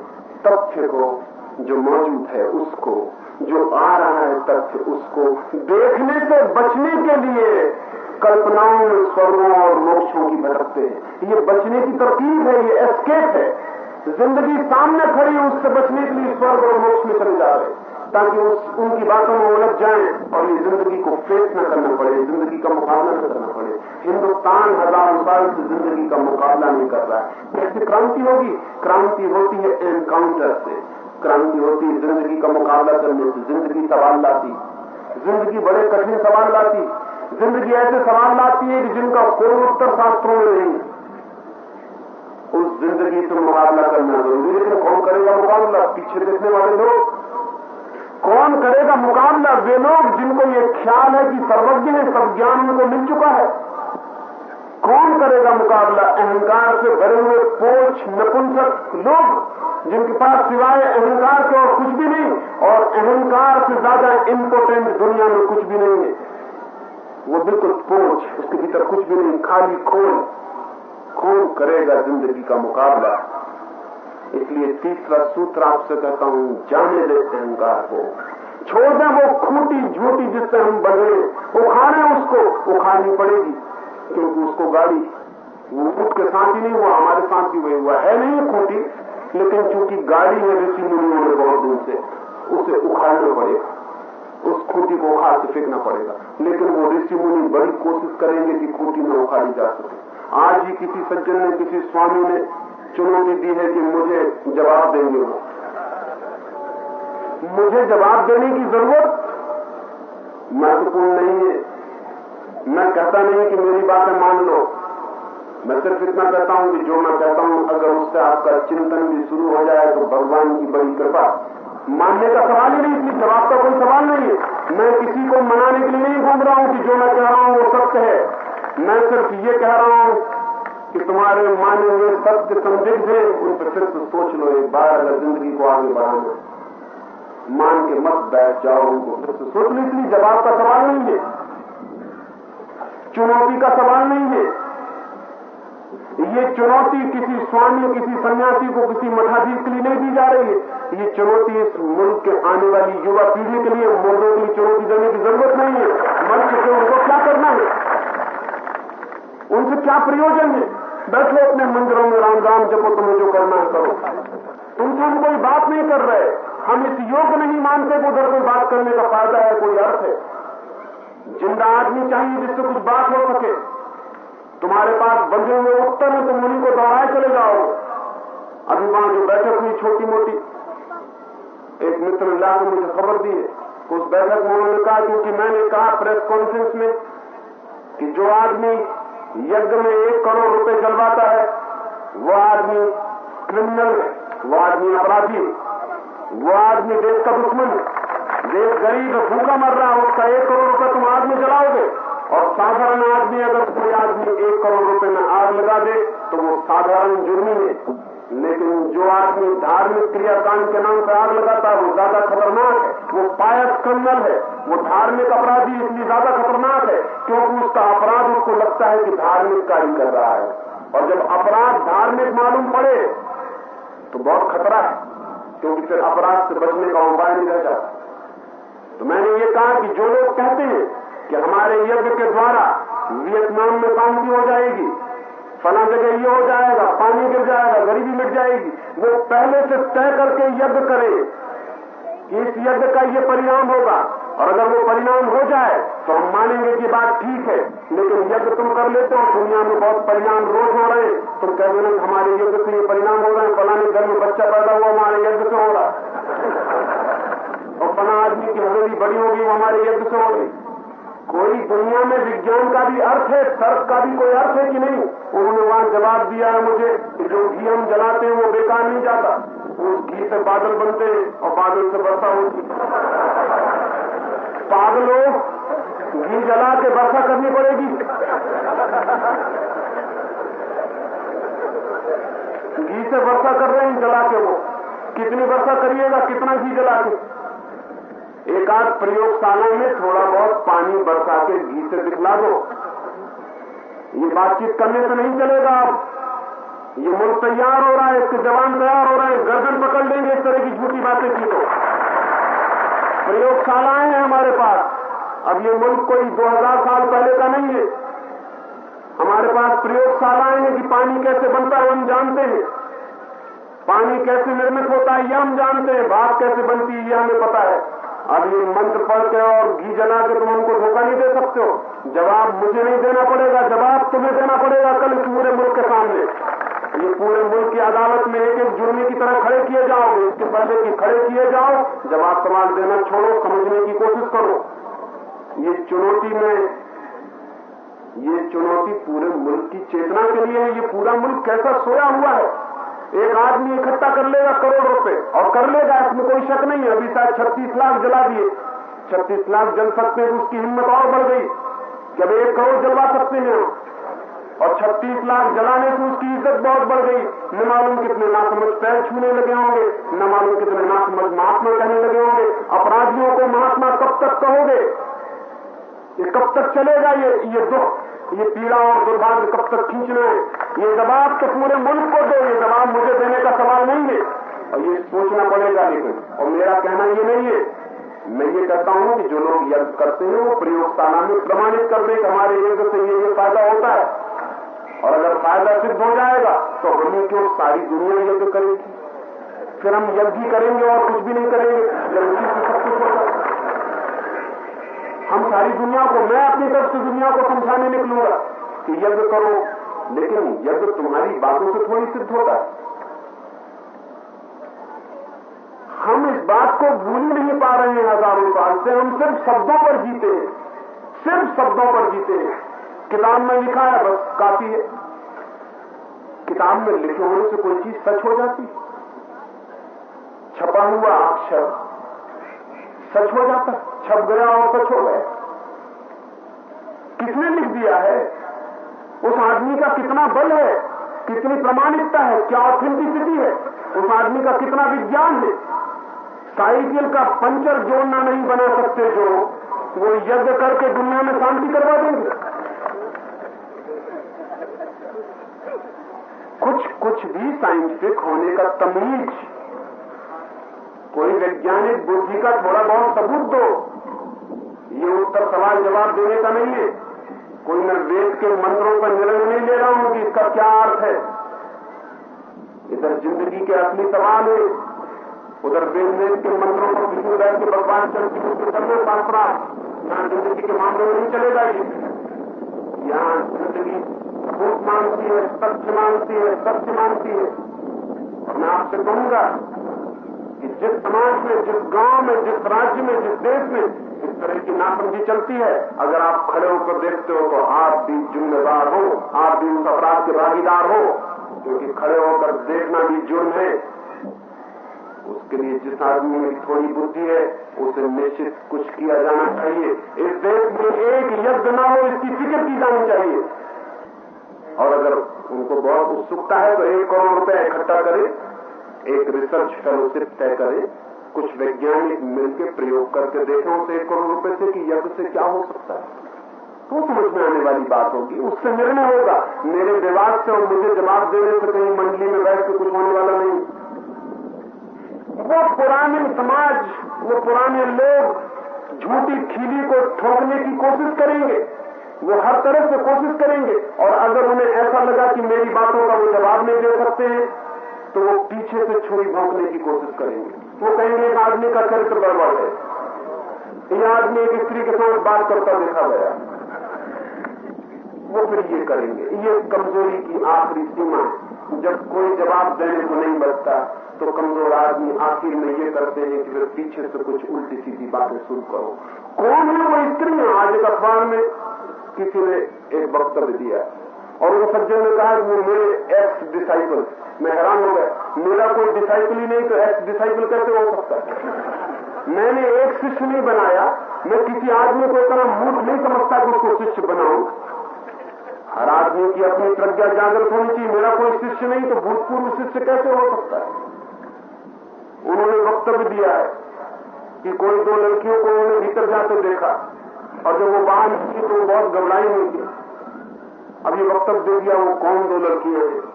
B: तथ्य को जो मौजूद है उसको, जो आ रहा है तथ्य उसको देखने से बचने के लिए कल्पनाओं में स्वर्गों और मोक्षों की भटकते हैं। ये बचने की तरकीब है, ये एस्केप है। ज़िंदगी सामने खड़ी उससे बचने के लिए स्वर्ग और मोक्ष में चले जा रहे ताकि उस, उनकी बातों में उलझ जाए और ये ज़िंदगी को फेस न करना पड़े, ज़िंदगी का मुकाबला न करना पड़े। हिंदुस्तान हज़ारों साल से ज़िंदगी का मुकाबला नहीं कर रहा है। कैसे क्रांति होगी। क्रांति होती है एनकाउंटर से। क्रांति होती है ज़िंदगी का मुकाबला करने से। ज़िंदगी सवाल लाती। ज़िंदगी बड़े कठिन सवाल लाती। ज़िंदगी ऐसे सवाल लाती है कि जिनका कोई उत्तर शास्त्रों में नहीं। उस ज़िंदगी से मुकाबला करना ज़रूरी लेकिन कौन करेगा मुकाबला? पीछे देखने वाले लोग। कौन करेगा मुकाबला? वे लोग जिनको ये ख्याल है कि सर्वज्ञ है, सब ज्ञान उनको मिल चुका है। कौन करेगा मुकाबला? अहंकार से भरे हुए पोच, नपुंसक लोग, जिनके पास सिवाय अहंकार के और कुछ भी नहीं, और अहंकार से ज़्यादा इम्पोर्टेंट दुनिया में कुछ भी नहीं है। वो बिल्कुल पोच उसके भीतर कुछ भी नहीं, खाली खोल। कौन करेगा ज़िंदगी का मुकाबला। इसलिए तीसरा सूत्र आपसे कहता हूँ, जाने दे अहंकार को। छोड़ दें वो खूटी झूठी जिससे हम बने उखाड़े उसको, उखाड़नी पड़ेगी। क्योंकि उसको गाड़ी, वो ऊट के साथ ही नहीं हुआ, हमारे साथ भी वही हुआ। है नहीं खूटी, लेकिन चूँकि गाड़ी है ऋषि मुनियों ने बहुत दिन से, उसे उखाड़ना पड़ेगा। उस खूटी को उखाड़ के फेंकना पड़ेगा। लेकिन वो ऋषि मुनि बड़ी कोशिश करेंगे कि खूटी में उखाड़ी जा सके। आज ही किसी सज्जन ने, किसी स्वामी ने चुनौती दी है कि मुझे जवाब देंगे वो। मुझे जवाब देने की ज़रूरत महत्वपूर्ण नहीं है। मैं कहता नहीं कि मेरी बातें मान लो। मैं सिर्फ़ इतना कहता हूँ कि जो मैं कहता हूँ, अगर उससे आपका चिंतन भी शुरू हो जाए तो भगवान की बड़ी कृपा। मानने का सवाल ही नहीं, इसलिए जवाब का कोई सवाल नहीं है। मैं किसी को मनाने के लिए नहीं घूम रहा हूँ कि जो मैं कह रहा हूँ वो सत्य है। मैं सिर्फ़ ये कह रहा हूँ कि तुम्हारे माने हुए सत्य संदिग्ध है, उन पर फिर से सोच लो एक बार, अगर ज़िंदगी को आगे बढ़ाना मान के मत बैठ जाओ उनको। फिर से सोच लो, इसलिए जवाब का सवाल नहीं है। चुनौती का सवाल नहीं है। ये चुनौती किसी स्वामी, किसी सन्यासी को किसी मठाधीश के लिए नहीं दी जा रही है। ये चुनौती इस मुल्क के आने वाली युवा पीढ़ी के लिए, मुर्दों के लिए चुनौती देने की ज़रूरत नहीं है मंच से उनको क्या करना है उनसे क्या प्रयोजन है? बैठो अपने मंदिरों में, राम राम जपो तुम्हें जो करना है करो। तुमसे हम कोई बात नहीं कर रहे। हम इस योग नहीं मानते कि उधर कोई बात करने का फ़ायदा है, कोई अर्थ है। ज़िंदा आदमी चाहिए जिससे कुछ बात हो सके। तुम्हारे पास बंधे हुए उत्तर है, तुम उन्हीं को दोहराए चले जाओ। अभी वहाँ जो बैठक हुई छोटी मोटी, एक मित्र ने मुझे खबर दी है उस बैठक में उन्होंने कहा क्योंकि मैंने कहा प्रेस कॉन्फ्रेंस में कि जो आदमी यज्ञ में एक करोड़ रुपए जलवाता है। वो आदमी क्रिमिनल है। वो आदमी अपराधी वो आदमी देश का दुश्मन है। देश गरीब भूखा मर रहा है, उसका एक करोड़ रुपए तुम आग में जलाओगे। और साधारण आदमी अगर कोई आदमी एक करोड़ रुपए में आग लगा दे तो वो साधारण जुर्मी है। लेकिन जो आदमी धार्मिक क्रियाकांड के नाम पर आग लगाता है, वो ज़्यादा खतरनाक है। वो पायस क्रिमिनल है। वो धार्मिक अपराधी इसलिए ज़्यादा खतरनाक है क्योंकि उसका अपराध उसको लगता है कि धार्मिक कार्य कर रहा है। और जब अपराध धार्मिक मालूम पड़े तो बहुत खतरा है, क्योंकि फिर अपराध से बचने का उपाय नहीं रह जाता। तो मैंने ये कहा कि जो लोग कहते हैं कि हमारे यज्ञ के द्वारा वियतनाम में शांति हो जाएगी फला जगह ये हो जाएगा, पानी गिर जाएगा, गरीबी मिट जाएगी। वो पहले से तय करके यज्ञ करे कि इस यज्ञ का ये परिणाम होगा। और अगर वो परिणाम हो जाए तो हम मानेंगे कि बात ठीक है। लेकिन यज्ञ तुम कर लेते हो, दुनिया में बहुत परिणाम रोज हो रहे हैं। तुम कह दो हमारे यज्ञ से ये परिणाम हो रहे हैं, फलाने घर में बच्चा पैदा हुआ, हमारे यज्ञ से हो रहा <laughs> और फला आदमी की हवेली बड़ी होगी, वो हमारे यज्ञ से हो रही कोई दुनिया में विज्ञान का भी अर्थ है, तर्क का भी कोई अर्थ है कि नहीं? उन्होंने वहाँ जवाब दिया है मुझे कि जो घी हम जलाते हैं वो बेकार नहीं जाता। उस घी से बादल बनते हैं और बादल से वर्षा होती पागलों, घी जला के वर्षा करनी पड़ेगी। घी से वर्षा कर रहे हैं जला के वो। कितनी वर्षा करिएगा, कितना घी जला के? एक आध प्रयोगशाला में थोड़ा बहुत पानी बरसा के घी से दिखला दो। ये बातचीत करने से नहीं चलेगा अब। ये मुल्क तैयार हो रहा है, इसके जवान तैयार हो रहे हैं, गर्दन पकड़ लेंगे, इस तरह की झूठी बातें की तो। प्रयोगशालाएँ हैं हमारे पास। अब ये मुल्क कोई 2000 साल पहले का नहीं है। हमारे पास प्रयोगशालाएँ हैं कि पानी कैसे बनता है, हम जानते हैं। पानी कैसे निर्मित होता है यह हम जानते हैं। भात कैसे बनती है यह हमें पता है। अब ये मंत्र पढ़ के और घी जला के तुम हमको धोखा नहीं दे सकते हो। जवाब मुझे नहीं देना पड़ेगा, जवाब तुम्हें देना पड़ेगा कल पूरे मुल्क के सामने। ये पूरे मुल्क की अदालत में एक एक जुर्मी की तरह खड़े किए जाओगे। इसके पहले कि खड़े किए जाओ, जवाब सवाल देना छोड़ो, समझने की कोशिश करो। ये चुनौती में, ये चुनौती पूरे मुल्क की चेतना के लिए है। ये पूरा मुल्क कैसा सोया हुआ है? एक आदमी इकट्ठा कर लेगा करोड़ रुपए। और कर लेगा, इसमें कोई शक नहीं है। अभी शायद छत्तीस लाख जला दिए। छत्तीस लाख जल सकते हैं तो उसकी हिम्मत और बढ़ गई। जब एक करोड़ जलवा सकते हैं और छत्तीस लाख जलाने से उसकी इज़्ज़त बहुत बढ़ गई। न मालूम कितने नासमझ पैर छूने लगे होंगे, न मालूम कितने नासमझ महात्मा कहने लगे होंगे। अपराधियों को महात्मा कब तक कहोगे? ये कब तक चलेगा ये ये दुख? ये पीड़ा और दुर्भाग्य कब तक खींचना है ये जवाब तो पूरे मुल्क को दो, ये जवाब मुझे देने का सवाल नहीं है। और ये सोचना पड़ेगा लेकिन, और मेरा कहना ये नहीं है। मैं ये कहता हूँ कि जो लोग यज्ञ करते हैं, वो प्रयोगशाला में प्रमाणित कर दें कि हमारे यज्ञ से ये ये फ़ायदा होता है। और अगर फ़ायदा सिद्ध हो जाएगा तो हमें क्यों सारी दुनिया यज्ञ करेगी? फिर हम यज्ञ करेंगे और कुछ भी नहीं करेंगे। जब उसी सब कुछ होगा हम सारी दुनिया को, मैं अपनी तरफ़ से दुनिया को समझाने निकलूँगा कि यज्ञ करो, लेकिन यज्ञ तुम्हारी बातों से थोड़ी सिद्ध होता है हम इस बात को भूल नहीं पा रहे हैं हज़ारों साल से। हम सिर्फ़ शब्दों पर जीते हैं। सिर्फ़ शब्दों पर जीते हैं। किताब में लिखा है, बस काफ़ी है। किताब में लिखे होने से कोई चीज़ सच हो जाती छपा हुआ अक्षर सच हो जाता छप गया और सच हो गया किसने लिख दिया है? उस आदमी का कितना बल है? कितनी प्रमाणिकता है? क्या ऑथेंटिसिटी है? उस आदमी का कितना विज्ञान है? साइकिल का पंचर जोड़ना नहीं बना सकते जो, वो यज्ञ करके दुनिया में शांति करवा देंगे। कुछ कुछ भी साइंटिफिक होने का तमीज, कोई वैज्ञानिक बुद्धि का थोड़ा बहुत सबूत दो। ये उत्तर सवाल जवाब देने का नहीं है। कोई मैं वेद के मंत्रों का निर्णय नहीं ले रहा हूँ कि इसका क्या अर्थ है। इधर ज़िंदगी के असली सवाल है। उधर वेद वेद के मंत्रों पर विष्णु बैठ के भगवान चंद्र की पुस्तक करने शास्त्रा यहाँ ज़िंदगी के मामले में नहीं चलेगा ये। यहाँ ज़िंदगी भूत मानती है, सत्य मानती है, सत्य मानती है। मैं आपसे कहूँगा कि जिस समाज में, जिस गाँव में, जिस राज्य में, जिस देश में इस तरह की नासमझी चलती है। अगर आप खड़े होकर देखते हो तो आप भी जिम्मेदार हो, आप भी उस अपराध के भागीदार हो। क्योंकि खड़े होकर देखना भी जुर्म है। उसके लिए जिस आदमी में थोड़ी बुद्धि है, उसे निश्चित कुछ किया जाना चाहिए। इस देश में एक यज्ञ न हो इसकी फ़िक्र की जानी चाहिए। और अगर उनको बहुत उत्सुकता है तो एक करोड़ रुपया इकट्ठा करें, एक रिसर्च फेलोशिप तय करें। कुछ वैज्ञानिक मिलकर प्रयोग करके देखें उस एक करोड़ रुपए से कि यज्ञ से क्या हो सकता है? तो समझ में आने वाली बात होगी? उससे निर्णय होगा। मेरे विवाद से और मुझे जवाब देने से कहीं मंडली में बैठ के कुछ होने वाला नहीं। वो पुराने समाज, वो पुराने लोग झूठी खीली को ठोकने की कोशिश करेंगे। वो हर तरह से कोशिश करेंगे। और अगर उन्हें ऐसा लगा कि मेरी बातों का वो जवाब नहीं दे सकते हैं तो वो पीछे से छुरी भोंकने की कोशिश करेंगे। वो कहेंगे, एक आदमी का चरित्र गड़बड़ है। यह आदमी एक स्त्री के साथ बात करता देखा गया। वो फिर ये करेंगे। ये कमज़ोरी की आखिरी सीमा जब कोई जवाब देने को नहीं बचता तो कमज़ोर आदमी आखिर में ये करते हैं कि फिर पीछे से कुछ उल्टी सीधी बातें शुरू करो। कौन है वो स्त्री? आज एक अखबार में किसी ने एक वक्तव्य दिया। और वो सज्जन ने कहा कि वो मेरे एक्स डिसाइपल मैं हैरान हो गया। मेरा कोई डिसाइकिल ही नहीं तो एक्स डिसाइपल कैसे हो सकता है? मैंने एक शिष्य नहीं बनाया, मैं किसी आदमी को इतना मूर्ख नहीं समझता कि उसको शिष्य बनाऊँ। हर आदमी की अपनी प्रज्ञा जागृत होनी चाहिए, मेरा कोई शिष्य नहीं तो भूतपूर्व शिष्य कैसे हो सकता है? उन्होंने वक्तव्य दिया है कि कोई दो लड़कियों को उन्होंने भीतर जाते देखा, और जब वो बाहर निकली तो वो बहुत घबराई हुई थी। ये वक्तव्य दे दिया वो कौन दो लड़कियाँ हैं?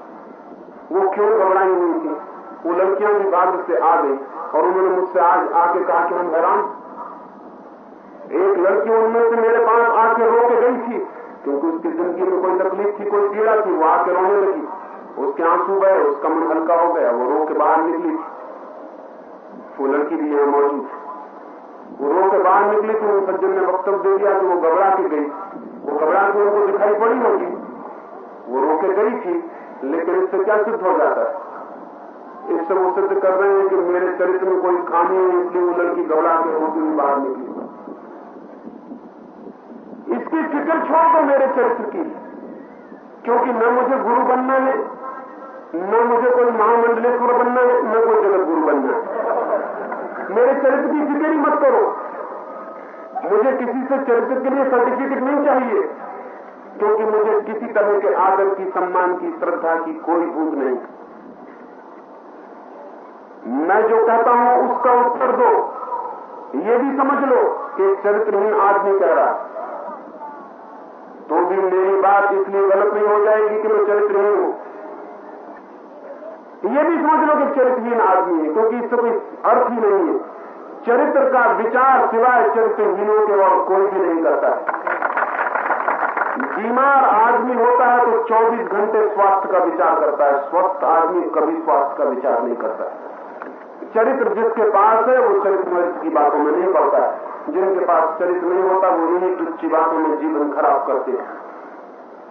B: वो क्यों घबराई हुई थी? वो लड़कियाँ भी भाग्य से आ गई और उन्होंने मुझसे आज आके कहा कि हम हैरान एक लड़की उनमें से मेरे पास आके रो के गई थी, क्योंकि उसकी ज़िंदगी में कोई तकलीफ़ थी, कोई पीड़ा थी, वो आके रोने लगी। उसके आँसू गए, उसका मन हल्का हो गया, वो रो के बाहर निकली। थी वो लड़की भी यहाँ मौजूद थी। वो रो के बाहर निकली थी उन सज्जन ने वक्तव्य दे दिया कि वो घबरा के गई। वो घबरा के उनको दिखाई पड़ी होगी। वो रो के गई थी लेकिन इससे क्या सिद्ध हो जाता है? इससे वो सिद्ध कर रहे हैं कि मेरे चरित्र में कोई खामी है, इसलिए वो लड़की घबरा के रोती हुई बाहर निकली। इसकी फ़िक्र छोड़ दो मेरे चरित्र की, क्योंकि न मुझे गुरु बनना है, न मुझे कोई महामंडलेश्वर बनना है, न कोई जगत गुरु बनना है। मेरे चरित्र की फ़िक्र ही मत करो। मुझे किसी से चरित्र के लिए सर्टिफिकेट नहीं चाहिए। क्योंकि मुझे किसी तरह के आदर की, सम्मान की, श्रद्धा की कोई भूख नहीं। मैं जो कहता हूँ, उसका उत्तर दो। ये भी समझ लो कि चरित्रहीन आदमी कह रहा है। तो भी मेरी बात इसलिए गलत नहीं हो जाएगी कि मैं चरित्रहीन हूँ। ये भी समझ लो कि चरित्रहीन आदमी है, क्योंकि इससे कोई अर्थ ही नहीं है। चरित्र का विचार सिवाय चरित्रहीनों के और कोई भी नहीं करता। बीमार आदमी होता है तो 24 घंटे स्वास्थ्य का विचार करता है। स्वस्थ आदमी कभी स्वास्थ्य का विचार नहीं करता है। चरित्र जिसके पास है, वो चरित्र की बातों में नहीं पड़ता है। जिनके पास चरित्र नहीं होता, वो इन्हीं तुच्छी बातों में जीवन खराब करते हैं।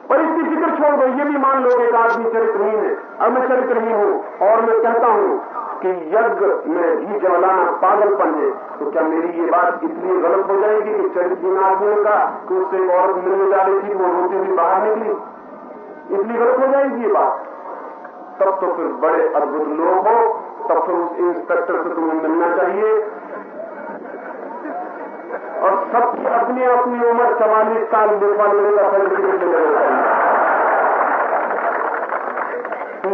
B: पर इसकी फ़िक्र छोड़ दो, ये भी मान लो एक आदमी चरित्रहीन है। अब मैं चरित्रहीन हूँ और मैं कहता हूँ कि यज्ञ में घी जलाना पागलपन है। तो क्या मेरी ये बात इसलिए गलत हो जाएगी कि चरित्रहीन आदमी का कि उससे एक औरत मिलने जा रही थी, वो रोती हुई बाहर निकली? इसलिए गलत हो जाएगी ये बात? तब तो फिर बड़े अद्भुत लोग हो, तब फिर उस इंस्पेक्टर से तुम्हें मिलना चाहिए। और सबकी अपनी अपनी उम्र चवालीस साल देखा लेने का सर्टिफिकेट लेना चाहिए।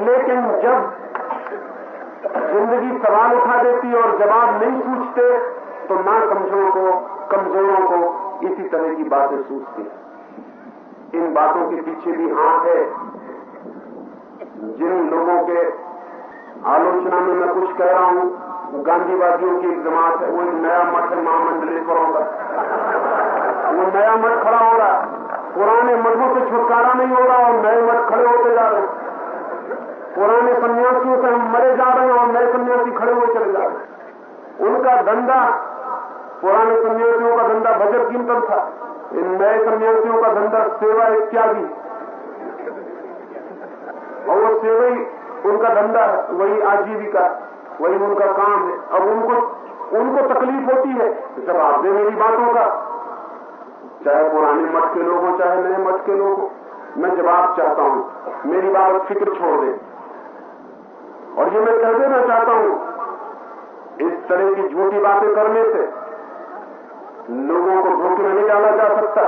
B: लेकिन जब ज़िंदगी सवाल उठा देती और जवाब नहीं पूछते तो ना कमजोरों को कमजोरों को, इसी तरह की बातें सूझती इन बातों के पीछे भी हाथ है। जिन लोगों के आलोचना में मैं कुछ कह रहा हूँ गांधीवादियों की एक जमात है, वो एक नया मठ है महामंडलेश्वरों का। वो नया मठ खड़ा हो रहा पुराने मठों से छुटकारा नहीं हो रहा, और नए मठ खड़े होते जा रहे पुराने सन्यासियों से हम मरे जा रहे हैं, और नए सन्यासी खड़े हुए चले जा रहे उनका धंधा, पुराने सन्यासियों का धंधा भजन कीमतन था। इन नए सन्यासियों का धंधा, सेवा इत्यादि। और वो सेवा ही उनका धंधा है, वही आजीविका, वही उनका काम है। अब उनको उनको तकलीफ़ होती है जवाब दे मेरी बातों का। चाहे पुराने मठ के लोग हो, चाहे नए मठ के लोग मैं जवाब चाहता हूँ, मेरी बात फ़िक्र छोड़ दे। और ये मैं कह देना चाहता हूँ इस तरह की झूठी बातें करने से लोगों को धोखे में नहीं डाला जा सकता।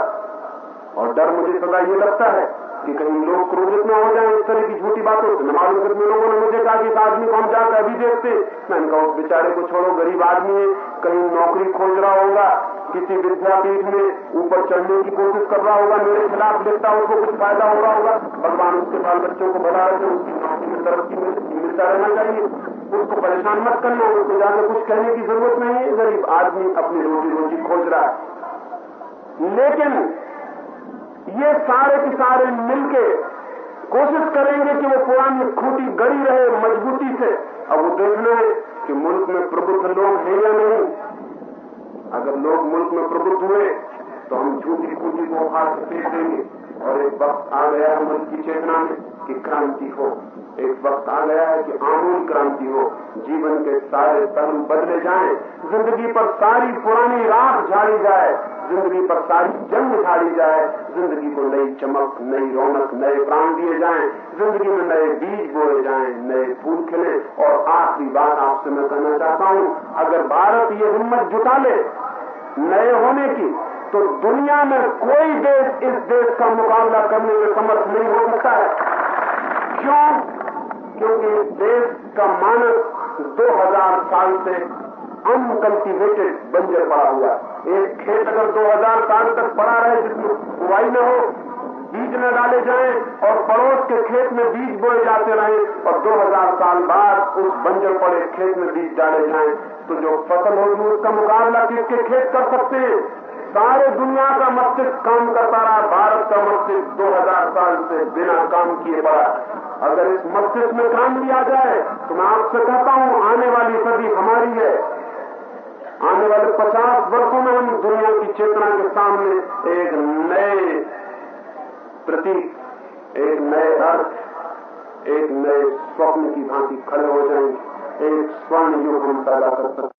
B: और डर मुझे सदा ये लगता है कि कहीं लोग क्रोधित न हो जाए इस तरह की झूठी बातों से। मालूम कितने लोगों ने मुझे कहा कि इस आदमी को हम जाकर अभी देखते। मैंने कहा उस बेचारे को छोड़ो, गरीब आदमी है, कहीं नौकरी खोज रहा होगा, किसी विद्यापीठ में ऊपर चढ़ने की कोशिश कर रहा होगा, मेरे खिलाफ लिखता उसको कुछ फ़ायदा हो रहा होगा। भगवान उसके बाल बच्चों को बता रहे उसकी नौकरी में तरक्की मिलता रहना चाहिए। उसको परेशान मत करना, उनको ज़्यादा कुछ कहने की ज़रूरत नहीं है। गरीब आदमी अपनी रोजी रोजी खोज रहा है। लेकिन ये सारे के सारे मिलके कोशिश करेंगे कि वो पुरानी खूटी गड़ी रहे मजबूती से। अब वो देखना है कि मुल्क में प्रबुद्ध लोग हैं या नहीं। अगर लोग मुल्क में प्रबुद्ध हुए तो हम झूठी खूटी को के फेंक देंगे। और एक वक्त आ गया है मुल्क की चेतना में कि क्रांति हो। एक वक्त आ गया है कि आमूल क्रांति हो। जीवन के सारे पहलू बदले जाएँ। ज़िंदगी पर सारी पुरानी राख झाड़ी जाए। ज़िंदगी पर सारी जंग झाड़ी जाए। ज़िंदगी को नई चमक, नई रौनक, नए प्राण दिए जाएँ। ज़िंदगी में नए बीज बोए जाएँ, नए फूल खिले। और आखिरी बात आपसे मैं कहना चाहता हूँ, अगर भारत ये हिम्मत जुटा ले नए होने की तो दुनिया में कोई देश इस देश का मुकाबला करने में समर्थ नहीं हो सकता है। क्यों? क्योंकि इस देश का मानस 2000 साल से अनकल्टिवेटेड बंजर पड़ा हुआ एक खेत अगर 2000 साल तक पड़ा रहे, जिसमें बुआई न हो, बीज न डाले जाएँ और पड़ोस के खेत में बीज बोए जाते रहे और 2000 साल बाद उस बंजर पड़े खेत में बीज डाले जाएँ तो जो फ़सल होगी उसका मुकाबला किसके खेत कर सकते हैं? सारे दुनिया का मस्तिष्क काम करता रहा, भारत का मस्तिष्क 2000 साल से बिना काम किए पड़ा। अगर इस मस्तिष्क में काम लिया जाए तो मैं आपसे कहता हूँ, आने वाली सदी हमारी है। आने वाले 50 वर्षों में हम दुनिया की चेतना के सामने एक नए प्रतीक, एक नए अर्थ, एक नए स्वप्न की भांति खड़े हो जाएँगे। एक स्वर्ण युग हम पैदा कर सकते